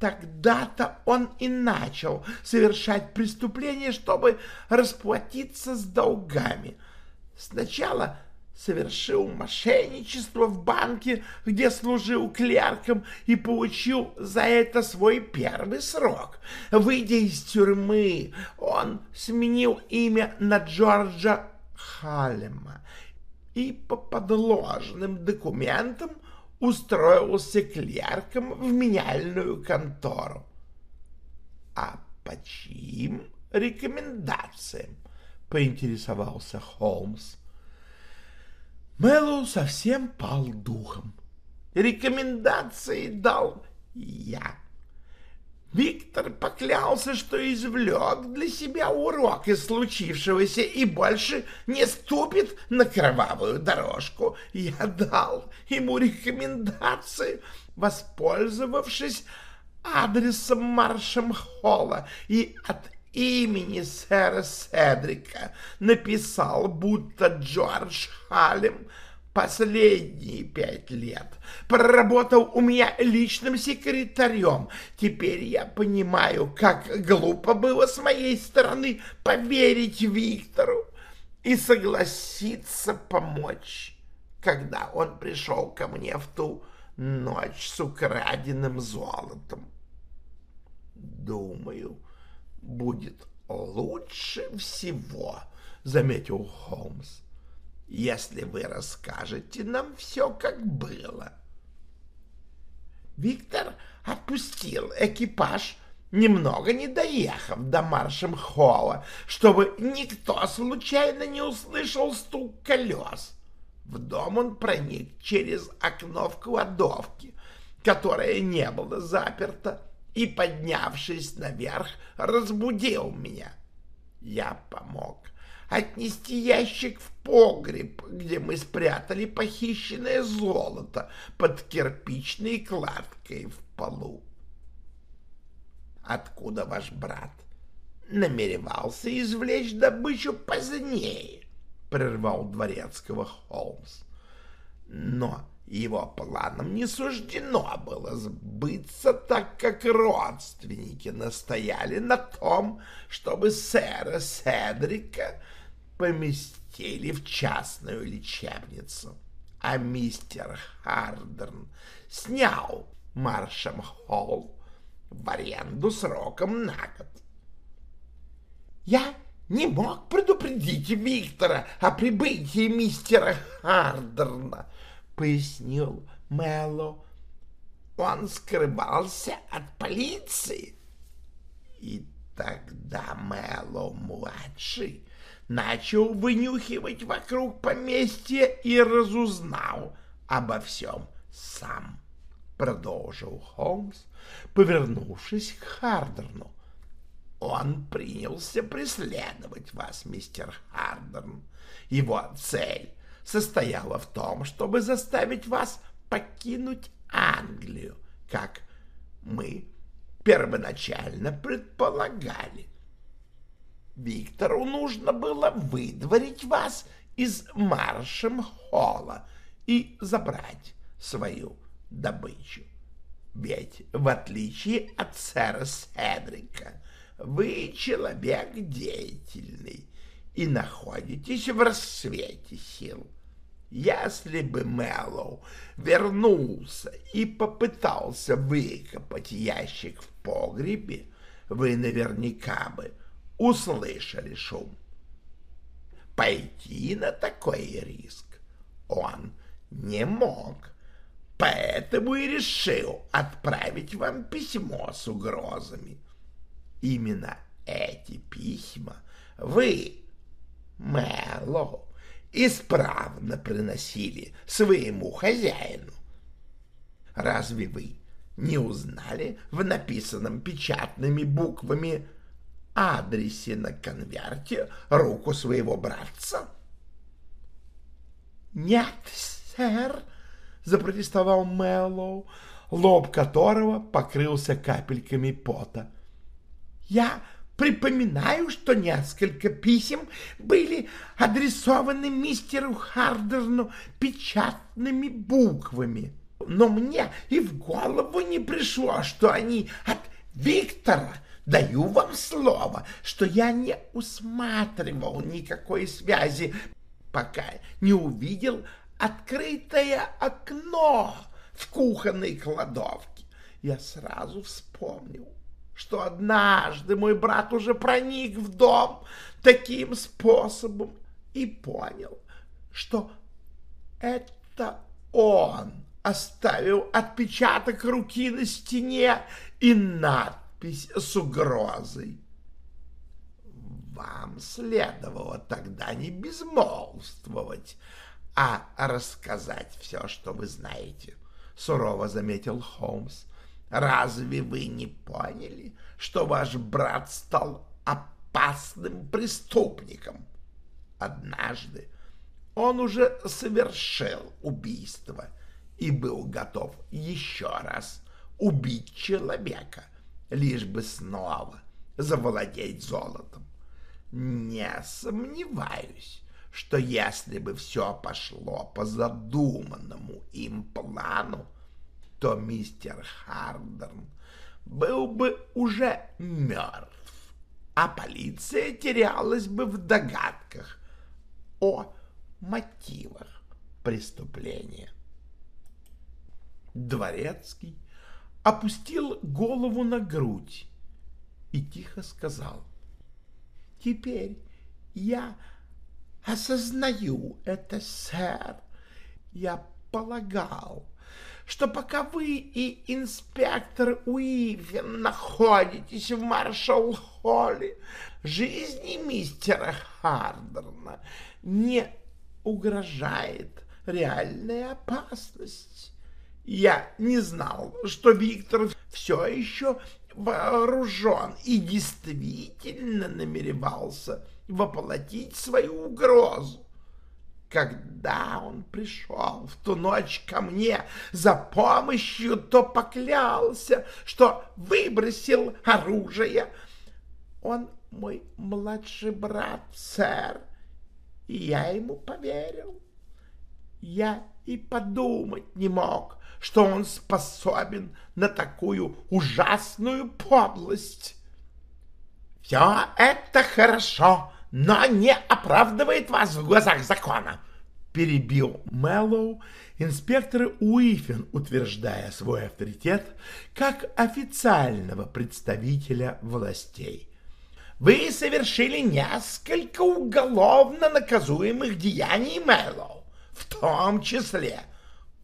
Тогда-то он и начал совершать преступления, чтобы расплатиться с долгами. Сначала совершил мошенничество в банке, где служил клерком и получил за это свой первый срок. Выйдя из тюрьмы, он сменил имя на Джорджа Халема и по подложным документам устроился клерком в меняльную контору. А по чьим рекомендациям? поинтересовался Холмс. Мэллоу совсем пал духом. Рекомендации дал я. Виктор поклялся, что извлек для себя урок из случившегося и больше не ступит на кровавую дорожку. Я дал ему рекомендации, воспользовавшись адресом Маршем Холла и от имени сэра Седрика написал, будто Джордж Халем последние пять лет проработал у меня личным секретарем. Теперь я понимаю, как глупо было с моей стороны поверить Виктору и согласиться помочь, когда он пришел ко мне в ту ночь с украденным золотом. Думаю, будет лучше всего, — заметил Холмс, — если вы расскажете нам все, как было. Виктор отпустил экипаж, немного не доехав до маршем Холла, чтобы никто случайно не услышал стук колес. В дом он проник через окно в кладовке, которое не было заперто, и, поднявшись наверх, разбудил меня. Я помог отнести ящик в погреб, где мы спрятали похищенное золото под кирпичной кладкой в полу. Откуда ваш брат намеревался извлечь добычу позднее? прервал дворецкого Холмс. Но его планам не суждено было сбыться, так как родственники настояли на том, чтобы сэра Седрика поместили в частную лечебницу. А мистер Хардерн снял Маршем Холл в аренду сроком на год. Я не мог предупредить Виктора о прибытии мистера Хардерна, пояснил Мэллоу. Он скрывался от полиции. И тогда Мэллоу-младший начал вынюхивать вокруг поместья и разузнал обо всем сам, продолжил Холмс, повернувшись к Хардерну. Он принялся преследовать вас, мистер Хардерн. Его цель состояла в том, чтобы заставить вас покинуть Англию, как мы первоначально предполагали. Виктору нужно было выдворить вас из маршем холла и забрать свою добычу. Ведь, в отличие от сэра Седрика, вы человек деятельный и находитесь в рассвете сил. Если бы Мэллоу вернулся и попытался выкопать ящик в погребе, вы наверняка бы услышали шум. Пойти на такой риск он не мог, поэтому и решил отправить вам письмо с угрозами. Именно эти письма вы, Мэллоу, исправно приносили своему хозяину. Разве вы не узнали в написанном печатными буквами адресе на конверте руку своего братца? — Нет, сэр, — запротестовал Мэллоу, лоб которого покрылся капельками пота. — Я Припоминаю, что несколько писем были адресованы мистеру Хардерну печатными буквами, но мне и в голову не пришло, что они от Виктора. Даю вам слово, что я не усматривал никакой связи, пока не увидел открытое окно в кухонной кладовке. Я сразу вспомнил что однажды мой брат уже проник в дом таким способом и понял, что это он оставил отпечаток руки на стене и надпись с угрозой. Вам следовало тогда не безмолвствовать, а рассказать все, что вы знаете, — сурово заметил Холмс. Разве вы не поняли, что ваш брат стал опасным преступником? Однажды он уже совершил убийство и был готов еще раз убить человека, лишь бы снова завладеть золотом. Не сомневаюсь, что если бы все пошло по задуманному им плану, то мистер Хардерн был бы уже мертв, а полиция терялась бы в догадках о мотивах преступления. Дворецкий опустил голову на грудь и тихо сказал, «Теперь я осознаю это, сэр. Я полагал, что пока вы и инспектор Уивен находитесь в Маршалл-Холле, жизни мистера Хардерна не угрожает реальная опасность. Я не знал, что Виктор все еще вооружен и действительно намеревался воплотить свою угрозу когда он пришел в ту ночь ко мне за помощью, то поклялся, что выбросил оружие. Он мой младший брат, сэр, я ему поверил. Я и подумать не мог, что он способен на такую ужасную подлость. Все это хорошо, но не оправдывает вас в глазах закона, перебил Мэллоу инспектор Уифин, утверждая свой авторитет как официального представителя властей. Вы совершили несколько уголовно наказуемых деяний, Мэллоу, в том числе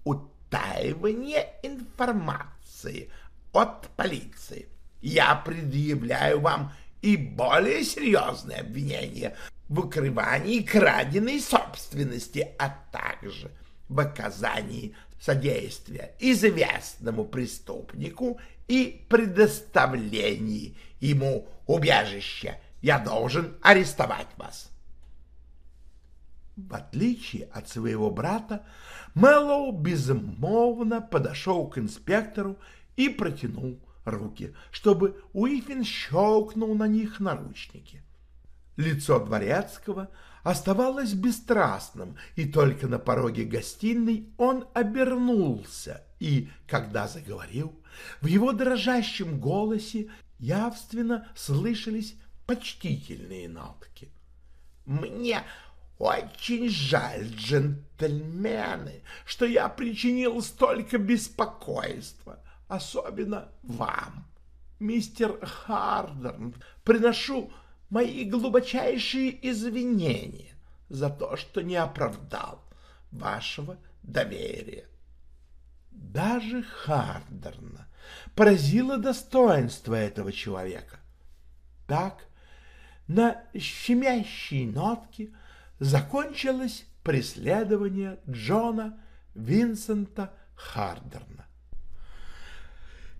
утаивание информации от полиции. Я предъявляю вам и более серьезные обвинения в укрывании краденой собственности, а также в оказании содействия известному преступнику и предоставлении ему убежища. Я должен арестовать вас. В отличие от своего брата, Мэллоу безмолвно подошел к инспектору и протянул руки, чтобы Уифин щелкнул на них наручники. Лицо дворецкого оставалось бесстрастным, и только на пороге гостиной он обернулся и, когда заговорил, в его дрожащем голосе явственно слышались почтительные нотки. «Мне очень жаль, джентльмены, что я причинил столько беспокойства, особенно вам. Мистер Хардерн, приношу мои глубочайшие извинения за то, что не оправдал вашего доверия. Даже Хардерна поразило достоинство этого человека. Так, на щемящей нотке закончилось преследование Джона Винсента Хардерна.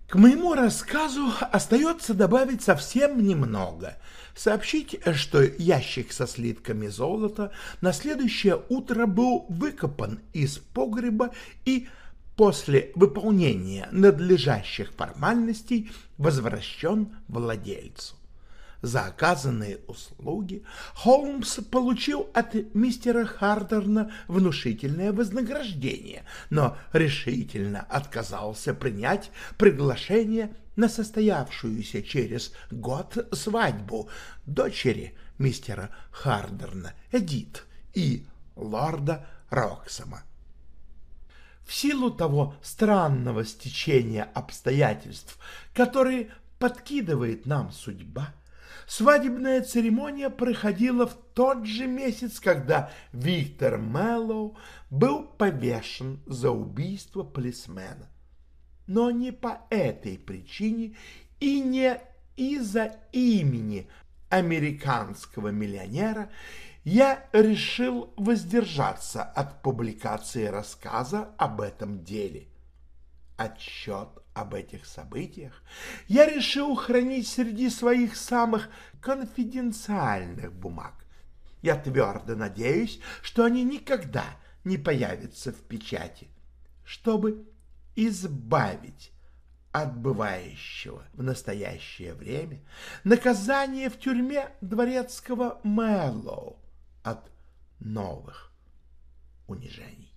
К моему рассказу остается добавить совсем немного. Сообщить, что ящик со слитками золота на следующее утро был выкопан из погреба и после выполнения надлежащих формальностей возвращен владельцу. За оказанные услуги Холмс получил от мистера Хардерна внушительное вознаграждение, но решительно отказался принять приглашение на состоявшуюся через год свадьбу дочери мистера Хардерна, Эдит, и лорда Роксома. В силу того странного стечения обстоятельств, которые подкидывает нам судьба, Свадебная церемония проходила в тот же месяц, когда Виктор Мэллоу был повешен за убийство полисмена. Но не по этой причине и не из-за имени американского миллионера я решил воздержаться от публикации рассказа об этом деле. Отчет об этих событиях я решил хранить среди своих самых конфиденциальных бумаг. Я твердо надеюсь, что они никогда не появятся в печати, чтобы избавить отбывающего в настоящее время наказание в тюрьме дворецкого Мэллоу от новых унижений.